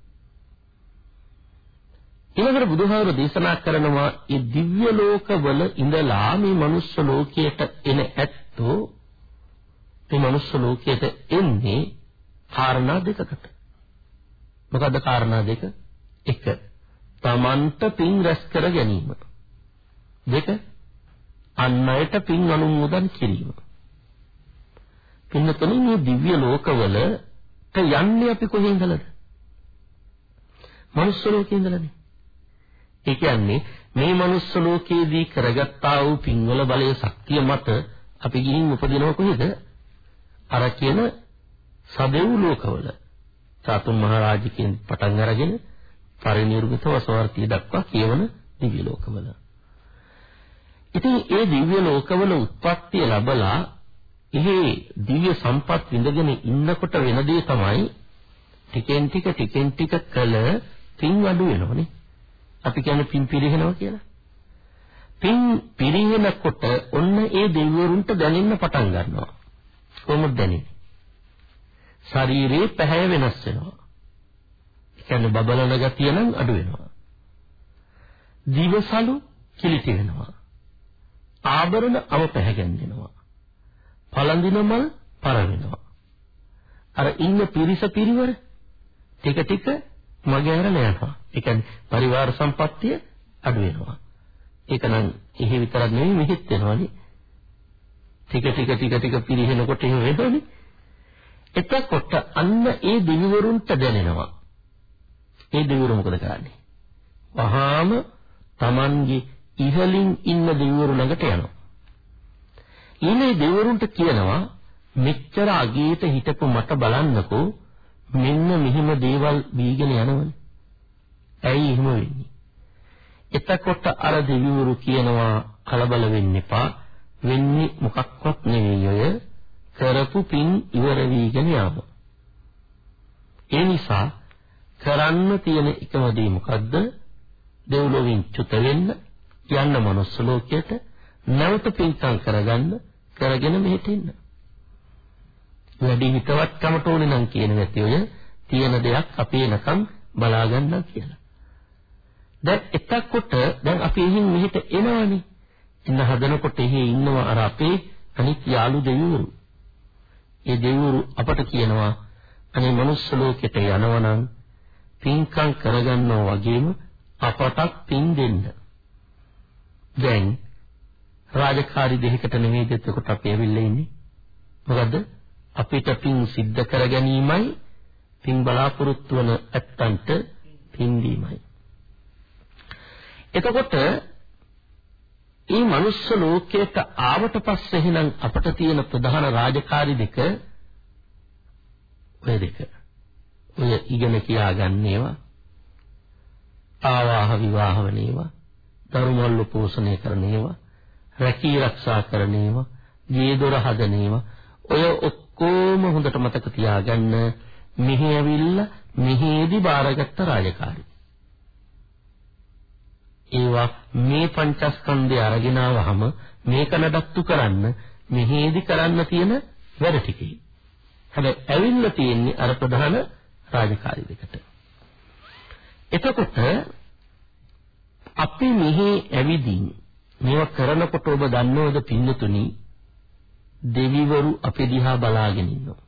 ඊළඟට බුදුහාමර දේශනා කරනවා මේ දිව්‍ය ලෝකවල ඉඳලා මේ මනුස්ස ලෝකයට එන ඇත්තෝ මේ මනුස්ස ලෝකයට එන්නේ කාරණා දෙකකට. මොකද්ද කාරණා දෙක? එක තමන්ට පින් රැස් කර ගැනීම. දෙක අන් අයට පින් අනුමෝදන් කිරීම. පින්නතොනේ මේ දිව්‍ය ලෝකවලට යන්නේ අපි කොහේ ඉඳලාද? මනුස්ස ලෝකේ ඉඳලානේ. ඒ කියන්නේ මේ මනුස්ස ලෝකයේදී කරගත්තා වූ පින්වල බලයේ ශක්තිය මත අපි ගිහින් උපදිනව කොහෙද? අර කියන සදෙව් ලෝකවල. සාතුන් මහරජකෙන් පටන් අරගෙන පරිනිර්මිත වසවර්තිය දක්වා කියවන දිව්‍ය ලෝකවල. ඉතින් ඒ දිව්‍ය ලෝකවල උත්පත්තිය ලැබලා එහි දිව්‍ය සම්පත් විඳගෙන ඉන්නකොට වෙන දේ තමයි ටිකෙන් ටික ටිකෙන් ටික කළ පින් අඩු වෙනවනේ. අපි කියන්නේ පින් පිරිහෙනවා කියලා. පින් පිරිහෙනකොට ඔන්න ඒ දෙවිවරුන්ට දැනෙන්න පටන් ගන්නවා. කොහොමද දැනෙන්නේ? ශරීරයේ පැහැය වෙනස් වෙනවා. ඒ කියන්නේ බබලන ගතිය නම් අඩු වෙනවා. දිවසලු කිලිටි වෙනවා. ආභරණ අව පැහැගෙන්නවා. පළඳින මල් පර වෙනවා. අර ඉන්න පිරිස පිරිවර ටික ටික මගේ ඇරලා යනවා. ඒ කියන්නේ පරිවාර සම්පත්තිය අඩු වෙනවා. ඒක නම් එහෙ විතරක් නෙවෙයි මෙහෙත් වෙනවානේ. ටික ටික ටික ටික පිරිහෙනකොට එහෙම වෙනවනේ. එතකොට අන්න ඒ දෙවිවරුන්ට දැනෙනවා. ඒ දෙවිවරු මොකද කරන්නේ? වහාම Tamanගේ ඉහලින් ඉන්න දෙවිවරු ළඟට යනවා. ඊළේ දෙවිවරුන්ට කියනවා මෙච්චර අගීත හිටපු මට බලන්නකෝ මෙන්න මෙහිම දේවල් බීගෙන යනවනේ. ඇයි එහෙම වෙන්නේ? එතකොට අර දෙවිවරු කියනවා කලබල වෙන්න එපා. වෙන්නේ මොකක්වත් නෙවෙයි ඔය කරපු පින් ඉවර වීගෙන යාම. ඒ නිසා කරන්න තියෙන එකම දේ මොකද්ද? දෙව්ලොවින් චුත වෙන්න යන්න මනුස්ස ලෝකයට නැවත පින්කම් කරගන්න කරගෙන මෙහෙට එන්න. වැඩි හිතවත්කමට ඕනේ නම් කියන නැති ඔය තියෙන දෙයක් අපි එනකම් බලා ගන්නවා කියලා. දැන් එතකොට දැන් අපි එහින් මෙහෙට එනවනේ. ඉන්න හදනකොට එහි ඉන්නවා අර අපේ අනිත් යාළු දෙවිවරු. ඒ දෙවිවරු අපට කියනවා අනේ මනුස්ස ලෝකෙට යනවනම් පින්කම් කරගන්නවා වගේම අපටත් පින් දෙන්න. දැන් රාජකාරි දෙයකට නෙමෙයි දෙතකොට අපි ඇවිල්ලා ඉන්නේ. මොකද අපිට පින් සිද්ධ කර ගැනීමයි පින් බලාපොරොත්තු වන ඇත්තන්ට පින් දීමයි. එතකොට මේ මනුස්ස ලෝකයට ආවට පස්සේ එහෙනම් අපට තියෙන ප්‍රධාන රාජකාරි දෙක ඔය දෙක. ඔය ඉගෙන කියාගන්නේවා. ආවාහ විවාහ වනේවා. දරුමල්ල පෝෂණය කරනේවා. රැකී ආරක්ෂා කරනේවා. ගේ දොර හදනේවා. ඔය ඔක්කොම හොඳට මතක තියාගන්න මෙහි ඇවිල්ලා මෙහිදී බාරගත්ත රාජකාරී ඒවා මේ පංචස්කන්ධය අරගෙන ආවහම මේක නඩත්තු කරන්න මෙහෙදි කරන්න තියෙන වැඩ ටිකයි. හැබැයි ඇවිල්ලා තියෙන්නේ අර ප්‍රධාන රාජකාරී දෙකට. එතකොට අපි මෙහි ඇවිදින් මේවා කරනකොට ඔබ දන්නවද පින්නතුනි දෙවිවරු අපි දිහා බලාගෙන ඉන්නවා.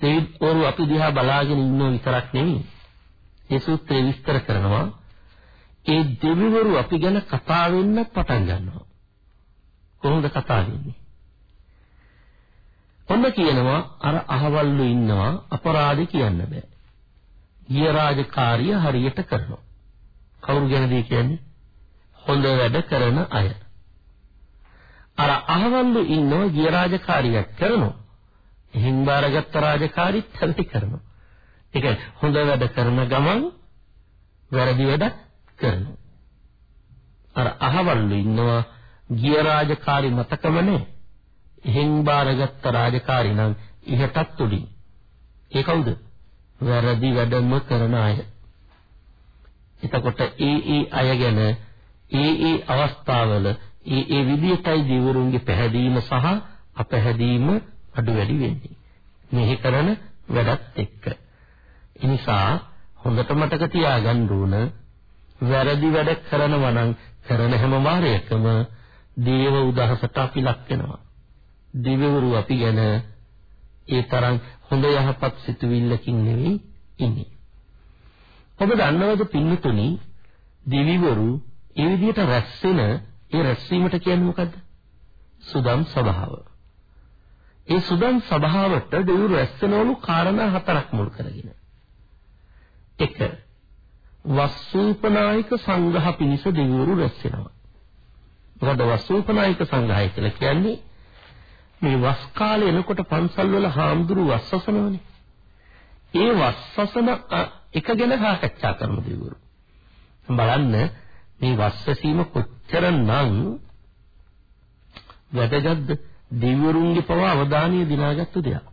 දෙවිවරු අපි දිහා බලාගෙන ඉන්නව විතරක් නෙවෙයි. ඒ සූත්‍රය විස්තර කරනවා ඒ දෙවිවරු අපි ගැන කතා වෙන්න පටන් ගන්නවා. කොහොමද කතා වෙන්නේ? ඔන්න කියනවා අර අහවල්ලු ඉන්නවා අපරාධي කියන්න බෑ. ගිය රාජකාරිය හරියට කරනවා. කවුරු ගැනද කියන්නේ? හොඳ වැඩ කරන අය. අර අහවල්ලු ඉන්නවා ගිය රාජකාරියක් කරනවා. එහෙන් බාරගත්ත රාජකාරීත් හැටි කරනවා. ඒක හොඳ වැඩ කරන ගමන් වැරදි වැඩක් කරනවා. අර අහවල්ලු ඉන්නවා ගිය රාජකාරි මතකම නැහැ. එහෙන් බාරගත්ත රාජකාරි නම් ඉහටත් උඩින්. ඒ කවුද? වැරදි වැඩම කරන අය. එතකොට ඒ ඒ අය ගැන ඒ ඒ අවස්ථාවල ඒ ඒ විදියටයි දිවුරුන්ගේ පැහැදීම සහ අපැහැදීම අඩු වැඩි වෙන්නේ. මෙහි කරන වැඩත් එක්ක. ඒ නිසා හොඳට මතක තියාගන්න ඕන වැරදි වැඩ කරනවා නම් කරන හැම වාරයකම දේව උදහසට අපි ලක් වෙනවා. දිවවරු අපි ගැන ඒ තරම් හොඳ යහපත් සිතුවිල්ලකින් නෙවෙයි ඉන්නේ. ඔබ දන්නවද පින්නතුනි දිවිවරු ඒ විදිහට රැස් වෙන ඒ රැස්වීමට කියන්නේ මොකද්ද? සුදම් ස්වභාව. ඒ සුදම් ස්වභාවට දෙවිවරු රැස් වෙනවලු කාරණා හතරක් මුල් කරගෙන. 1 වස්සූපනායක සංඝහ පිණිස දෙවිවරු රැස් වෙනවා. මොකද වස්සූපනායක සංඝය කියලා කියන්නේ මේ වස් කාලේ එනකොට පන්සල් වල හාමුදුරු වස්සසනවනේ. ඒ වස්සසන එක ගැන සාකච්ඡා කරන දෙවිවරු. බලන්න මේ වස්සසීම කොච්චරනම් වැදගත්ද දෙවිවරුන්ගේ පව අවධානය දිනාගත්තු දෙයක්.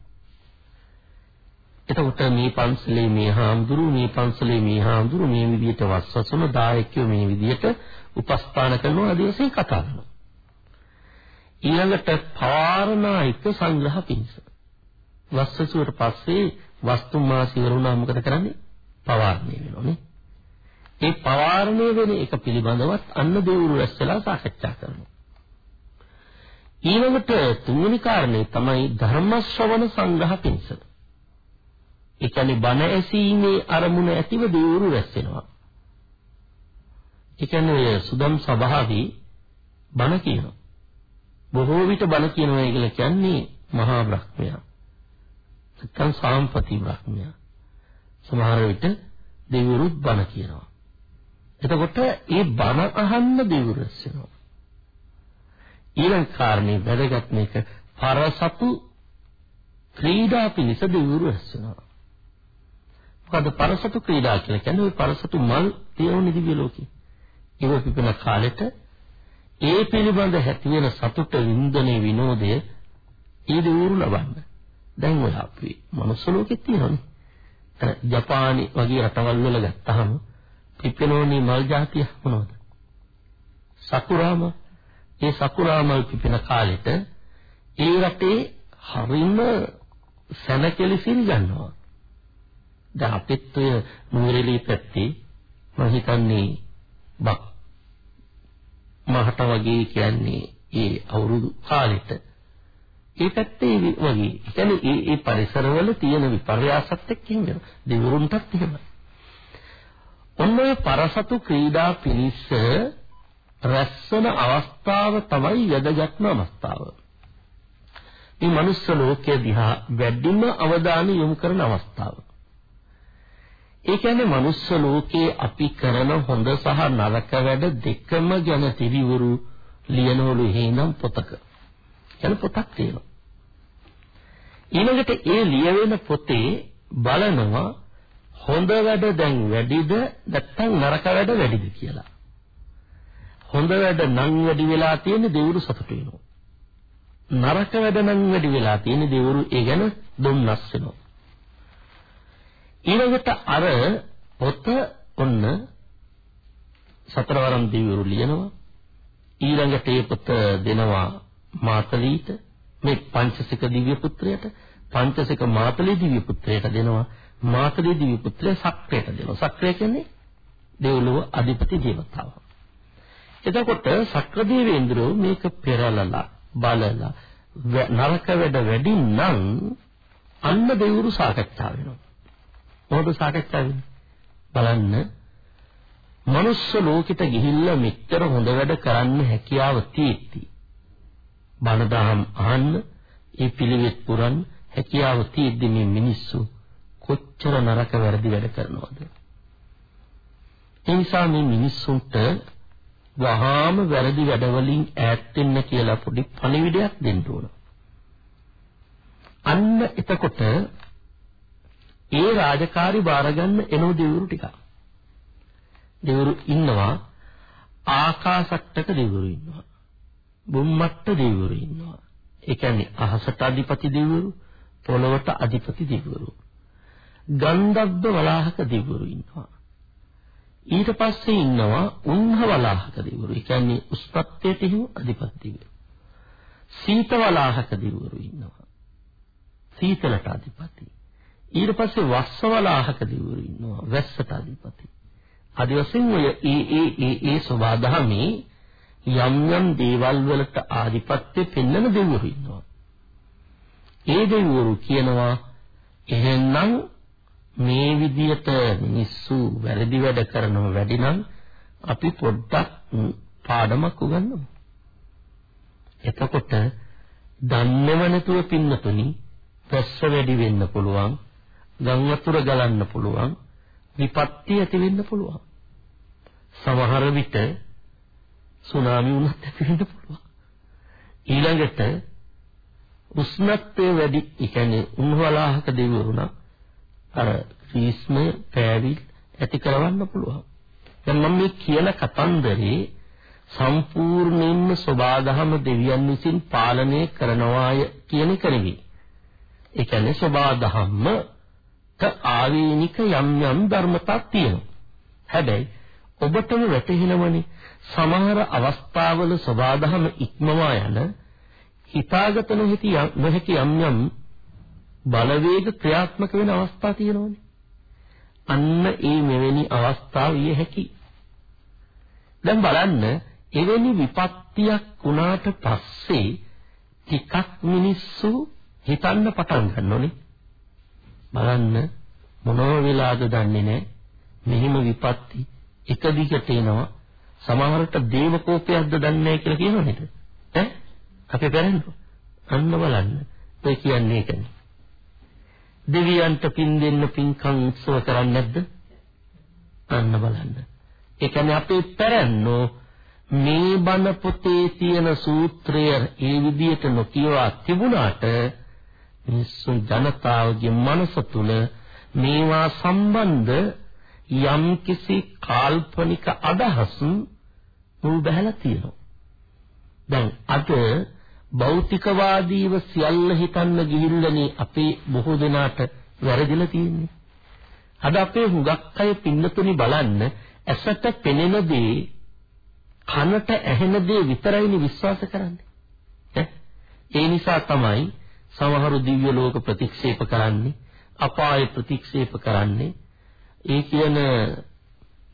එතකොට මේ පන්සලේ මේ හාමුදුරු මේ පන්සලේ මේ හාමුදුරු මේ විදිහට වස්සසන දායකයෝ මේ විදිහට උපස්ථාන කරනවා ආදීවසේ කතා කරනවා. ඊළඟට පවාරණා එක සංග්‍රහ පිණිස. වස්සසුවට පස්සේ වස්තු මාසි වරුණා මොකද කරන්නේ? පවාරණය වෙනෝනේ. ඒ පවාරණය වෙන එක පිළිබඳවත් අන්න දෙවුරු රැස්ලා සාකච්ඡා කරනවා. ඊළඟට තුන්වෙනි කාරණේ තමයි ධර්ම ශ්‍රවණ සංග්‍රහ පිණිස. ඒ කියන්නේ බණ ඇසීමේ අරමුණ ඇතිව දෙවුරු රැස් වෙනවා. ඒ කියන්නේ සුදම් සභාවේ බණ කියනවා. බොහෝ විට බණ කියනවා කියලා කියන්නේ මහා බ්‍රහ්මයා. නැත්නම් සාම්පති බ්‍රහ්මයා. සමහර විට දෙවිවරුත් බණ කියනවා. එතකොට ඒ බණ අහන්න දිවුරස් වෙනවා. ඊළඟ කාරණේ වැදගත් මේක පරසතු ක්‍රීඩා පිණිස දිවුරස් වෙනවා. මොකද පරසතු ක්‍රීඩා කියලා කියන්නේ පරසතු මල් තියෙන දිව්‍ය ලෝකේ. ඒක පිපෙන කාලෙට ඒ පිළිබඳ ඇති වෙන සතුට වින්දනේ විනෝදය ඒ දිවුරු ලබන්න. දැන් ඔය අපි මනුස්ස ලෝකෙත් තියෙනවානේ. ජපානි වගේ රටවල් වල ගත්තහම පිපෙනෝනි මල් జాතිය මොනවද? සකුරාම. ඒ සකුරාමල් පිපෙන කාලෙට ඒ රටේ හරිම සැනකෙලි සිල් ගන්නවා. දැන් අපිත් ඔය නුවරඑළිය පැත්තේ මම හිතන්නේ බක් මහට වගේ කියන්නේ ඒ අවුරුදු කාලෙට ඒ පැත්තේ වගේ. කියන්නේ ඒ ඒ පරිසරවල තියෙන විපර්යාසත් එක්ක එහෙම දෙවිවරුන්ටත් එහෙමයි. ඔන්න ඔය පරසතු ක්‍රීඩා පිණිස රැස්වන අවස්ථාව තමයි වැදගත්ම අවස්ථාව. මේ මනුස්ස ලෝකයේ දිහා වැඩිම අවධානය යොමු කරන අවස්ථාව. ඒ කියන්නේ මනුස්ස ලෝකයේ අපි කරන හොඳ සහ නරක වැඩ දෙකම ගැන තිරිවරු ලියනවලු හේනම් පොතක. යන පොතක් තියෙනවා. ඊළඟට ඒ ලියවෙන පොතේ බලනවා හොඳ වැඩ දැන් වැඩිද නැත්නම් නරක වැඩ වැඩිද කියලා. හොඳ වැඩ නම් වැඩි වෙලා තියෙන දෙවුරු සතුටු වෙනවා. නරක වැඩ නම් වැඩි වෙලා තියෙන දෙවුරු ඒ ගැන දුම්නස් වෙනවා. ඊළඟට අර පොත ඔන්න සතරවරම් දෙවිවරු ලියනවා ඊළඟට ඒ පොත දෙනවා මාතලීට මේ පංචසික දිව්‍ය පුත්‍රයාට පංචසික මාතලී දිව්‍ය පුත්‍රයාට දෙනවා මාතලී දිව්‍ය පුත්‍රය සක්‍රයට දෙනවා. සක්‍රය කියන්නේ දෙව්ලොව අධිපති දේවතාව. එතකොට සක්‍ර දේවේන්ද්‍රෝ මේක පෙරලලා බලලා නරක වැඩ වැඩි නම් අන්න දෙවුරු සාකච්ඡා වෙනවා. මොකද සාකච්ඡා වෙන්නේ? බලන්න. මනුස්ස ලෝකෙට ගිහිල්ලා මෙච්චර හොඳ වැඩ කරන්න හැකියාව තියෙද්දි බණ දහම් අහන්න ඒ පිළිවෙත් පුරන් හැකියාව තියෙද්දි මේ මිනිස්සු කොච්චර නරක වැරදි වැඩ කරනවද? ඒ නිසා මේ මිනිස්සුන්ට වහාම වැරදි වැඩවලින් ඈත් වෙන්න කියලා පොඩි පණිවිඩයක් දෙන්න ඕන. අන්න එතකොට ඒ රාජකාරි බාරගන්න එනෝ දෙවිවරු ටික. දෙවිවරු ඉන්නවා ආකාශට්ටක දෙවිවරු ඉන්නවා. බුම්මට්ට දෙවිවරු ඉන්නවා. ඒ කියන්නේ අහසට අධිපති දෙවිවරු, පොළවට අධිපති දෙවිවරු. ගන්ධබ්බ වලාහක දෙවිවරු ඉන්නවා. ඊට පස්සේ ඉන්නවා උන්හ වලාහක දෙවිවරු. ඒ කියන්නේ උස්පත්යට හිමි අධිපති දෙවිවරු. සීත වලාහක දෙවිවරු ඉන්නවා. සීතලට අධිපති. ඊට පස්සේ වස්සවලාහක දිවුරු ඉන්නවා වැස්සට අධිපති. ආදි වශයෙන් ඔය ඒ ඒ ඒ ඒ සබදාමේ යම් යම් දේවල් වලට ආධිපත්‍ය පෙන්වන දෙවිවරු ඉන්නවා. ඒ දෙවිවරු කියනවා එහෙනම් මේ විදියට මිනිස්සු වැරදි වැඩ කරනව වැඩි නම් අපි පොඩ්ඩක් පාඩමක් උගන්වමු. එතකොට දන්නව නැතුව පින්නතුනි පැස්ස වැඩි වෙන්න පුළුවන් ගම් වතුර ගලන්න පුළුවන් විපත්ති ඇති වෙන්න පුළුවන් සමහර විට සුනාමි වුණත් ඇති වෙන්න පුළුවන් ඊළඟට උෂ්ණත්වය වැඩි ඒ කියන්නේ උන්වලාහක දෙවිවරුණ අර ග්‍රීස්මය පෑවිල් ඇති කරවන්න පුළුවන් දැන් මම මේ කියන කතන්දරේ සම්පූර්ණයෙන්ම සබාදහම දෙවියන් විසින් පාලනය කරනවාය කියන එක නෙවෙයි. ඒ කියන්නේ සබාදහම ආවේනික යම් යම් ධර්මතා තියෙනවා. හැබැයි ඔබටම වැටහෙනවනේ සමහර අවස්ථාවල සබාධම ඉක්මවා යන හිතාගත නොහැකි නොහැකි යම් යම් බලවේග ක්‍රියාත්මක වෙන අවස්ථා තියෙනවනේ. අන්න ඒ මෙවැනි අවස්ථා විය හැකි. දැන් බලන්න එවැනි විපත්තියක් වුණාට පස්සේ ටිකක් මිනිස්සු හිතන්න පටන් ගන්නෝනේ. බලන්න මොනව වෙලාද දන්නේ නැහැ. මෙහිම විපත්ති එක දිගට එනවා. සමහරට දේව කෝපයක්ද දන්නේ නැහැ කියලා කියනව නේද? ඈ අපි කරන්නේ අන්න බලන්න. ඔය කියන්නේ ඒකනේ. දෙවියන්ට පින් දෙන්න පින්කම් උත්සව කරන්නේ නැද්ද? අන්න බලන්න. ඒ කියන්නේ අපේ පැරණෝ මේ බණ පොතේ තියෙන සූත්‍රය ඒ විදිහට නොකියවා තිබුණාට මිනිස්සු ජනතාවගේ මනස තුල මේවා සම්බන්ධ යම්කිසි කාල්පනික අදහස් මුල් බහැලා තියෙනවා. දැන් අද භෞතිකවාදීව සියල්ල හිතන්න ගිහිල්ලානේ අපේ බොහෝ දෙනාට වැරදිලා තියෙන්නේ. අද අපේ හුඟක් අය පින්නතුනි බලන්න ඇසට පෙනෙන දේ කනට ඇහෙන දේ විතරයිනේ විශ්වාස කරන්නේ. ඒ නිසා තමයි සමහරු දිව්‍ය ලෝක ප්‍රතික්ෂේප කරන්නේ අපාය ප්‍රතික්ෂේප කරන්නේ ඒ කියන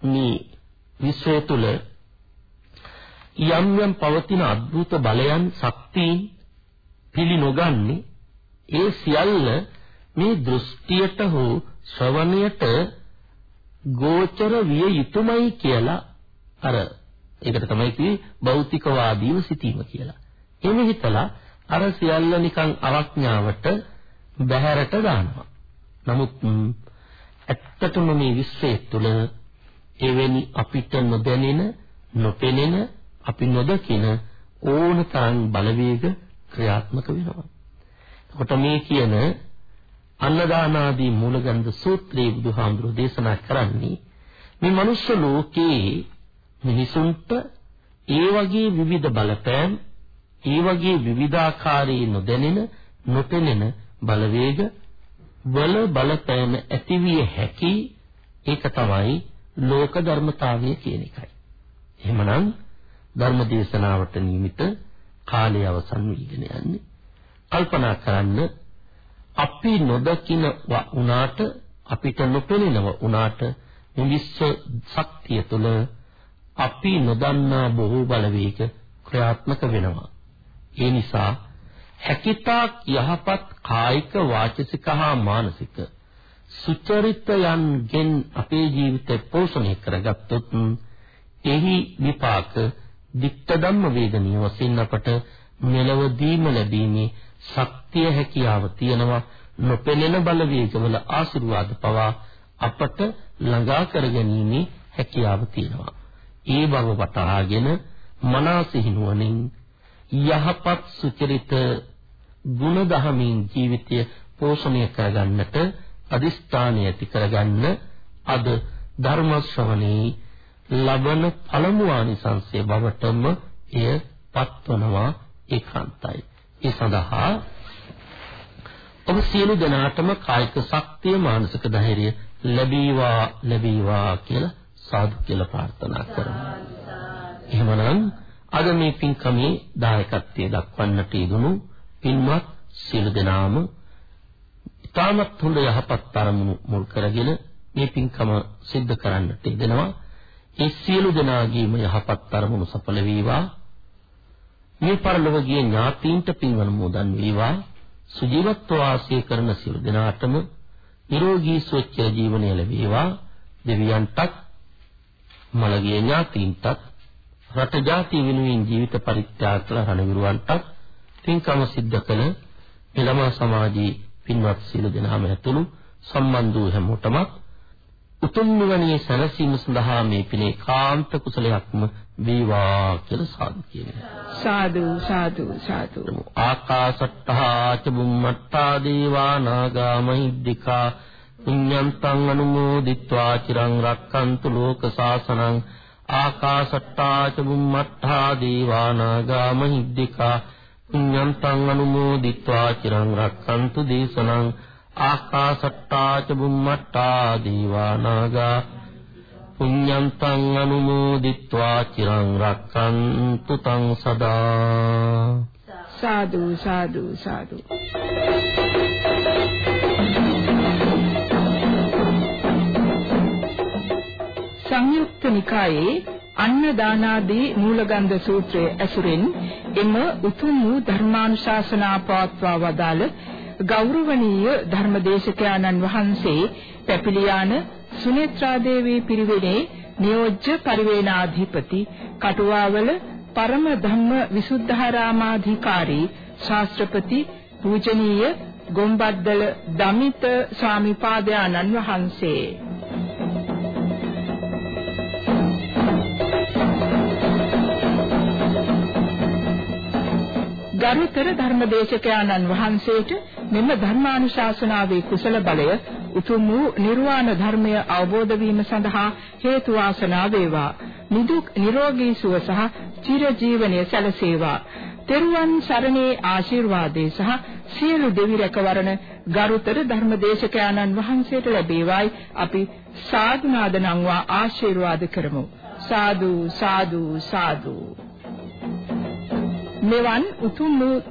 මේ විශ්වය තුල යම් යම් පවතින අద్భుත බලයන් ශක්තියින් පිළි නොගන්නේ ඒ සියල්ල මේ දෘෂ්ටියට හෝ ශ්‍රවණයට ගෝචර විය යුතුයමයි කියලා අර ඒකට තමයි කිව්වේ භෞතිකවාදීව සිටීම කියලා. එහෙම හිතලා අර සියල්ල නිකන් අවඥාවට බැහැරට දානවා. නමුත් ඇත්තටම මේ විශ්වය තුළ එවැනි අපිට නොදැනෙන, නොපෙනෙන, අපි නොදකින ඕන තරම් බලවේග ක්‍රියාත්මක වෙනවා. එතකොට මේ කියන අන්නදානාදී මූලගන්ධ සූත්‍රයේ බුදුහාමුදුරෝ දේශනා කරන්නේ මේ මනුෂ්‍ය ලෝකයේ මිනිසුන්ට ඒ වගේ විවිධ බලපෑම් ඒ වගේ විවිධාකාරී නොදැනෙන නොපෙනෙන බලවේග වල බලපෑම ඇතිවිය හැකි ඒක තමයි ලෝක ධර්මතාවය කියන එකයි. එහෙමනම් ධර්ම දේශනාවට නියමිත කාලය අවසන් වීගෙන යන්නේ. කල්පනා කරන්න අපි නොදකින වුණාට අපිට නොපෙනෙනව වුණාට මේ විශ්ව ශක්තිය තුළ අපි නොදන්නා බොහෝ බලවේග ක්‍රියාත්මක වෙනවා. ඒ නිසා හැකිතාක් යහපත් කායික වාචසික හා මානසික සුචරිතයන්ගෙන් අපේ ජීවිතය පෝෂණය කරගත්තොත් එහි විපාක ditta ධම්ම වේදනීය වශයෙන් අපට මෙලවදීම ලැබීමේ ශක්තිය හැකියාව තියෙනවා නොපෙනෙන බලවේගවල ආශිර්වාද පවා අපට ළඟා කරගැනීමේ හැකියාව තියෙනවා. ඒ බව වටහාගෙන මනසිහිනුවණින් යහපත් සුචරිත ගුණ දහමින් ජීවිතය පෝෂණය කරගන්නට අදිස්ථානය ඇති කරගන්න අද ධර්ම ශ්‍රවණේ ලබන පළමු ආනිසංසය බවටම එය පත්වනවා ඒකාන්තයි. ඒ සඳහා ඔබ සියලු දෙනාටම කායික ශක්තිය මානසික ධෛර්යය ලැබීවා ලැබීවා කියලා සාදු කියලා ප්‍රාර්ථනා කරමු. එහෙමනම් අද මේ පින්කමේ දායකත්වයේ දක්වන්නට යෙදුණු පින්වත් සියලු දෙනාම ඉතාමත් හොඳ යහපත් අරමුණු මුල් කරගෙන මේ පින්කම සිද්ධ කරන්නට යෙදෙනවා. ඒ සියලු දෙනාගේම යහපත් අරමුණු සඵල වේවා. මේ පරලොවගේ ඥාතීන්ට පින් අනුමෝදන් වේවා. සුජීවත්ව වාසය කරන සියලු දෙනාටම නිරෝගී සුවච්ච ජීවනය ලැබේවා. දෙවියන්ටත් මළගිය ඥාතීන්ටත් රට ජාතිය වෙනුවෙන් ජීවිත පරිත්‍යාග කළ රණවිරුවන්ටත් පින්කම සිද්ධ කළ එළම සමාජී පින්වත් සියලු දෙනාම ඇතුළු සම්බන්ධ වූ හැමෝටම උතුම් නිවනේ සැනසීම සඳහා මේ පිනේ කාන්ත කුසලයක්ම වේවා කියලා සාදු කියනවා. සාදු සාදු සාදු. ආකාශත්තා චුම්මත්තා දේවා නාගාමහිද්దికා පුඤ්ඤන්තං අනුමෝදිත්වා චිරං රක්칸තු ලෝක සාසනං ආකාශත්තා චුම්මත්තා දේවා නාගාමහිද්దికා පුඤ්ඤන්තං අනුමෝදිත්වා චිරං රක්칸තු දේශනං ආකාසට්ටා ච බුම්මට්ටා දීවානාගා පුඤ්ඤන්තං අනුමෝදිත්වා චිරං රක්칸තු තං සදා සාදු සාදු සාදු. සංයුක්ත නිකායේ අන්නදානාදී මූලගන්ධ සූත්‍රයේ ඇසුරෙන් එම උතුම් වූ ධර්මානුශාසනා පවත්වා වදාළ ගෞරවනීය ධර්මදේශකයාණන් වහන්සේ පැපිලියාන සුනේත්‍රා දේවී පිරිවෙනේ නියෝජ්‍ය පරිවේනාධිපති කටුවාවල පරම ධම්ම විසුද්ධාරාමාධිකාරී ශාස්ත්‍රපති පූජනීය ගොම්බද්දල දමිත ස්වාමිපාදයන්න් වහන්සේ ගරුතර ධර්මදේශකයාණන් වහන්සේට මෙම ධර්මානුශාසනාවේ කුසල බලය උතුම් වූ නිර්වාණ ධර්මය අවබෝධ වීම සඳහා හේතු වාසනා වේවා. නිදුක් නිරෝගී සුව සහ චිර ජීවනයේ සැලසේවා. තෙරුවන් සරණේ ආශිර්වාදේ සහ සියලු දෙවි රැකවරණ ගරුතර ධර්මදේශකයාණන් වහන්සේට ලැබේවායි අපි සාදු නාද නම්වා ආශිර්වාද කරමු. සාදු සාදු සාදු මෙවන් උතුම් වූ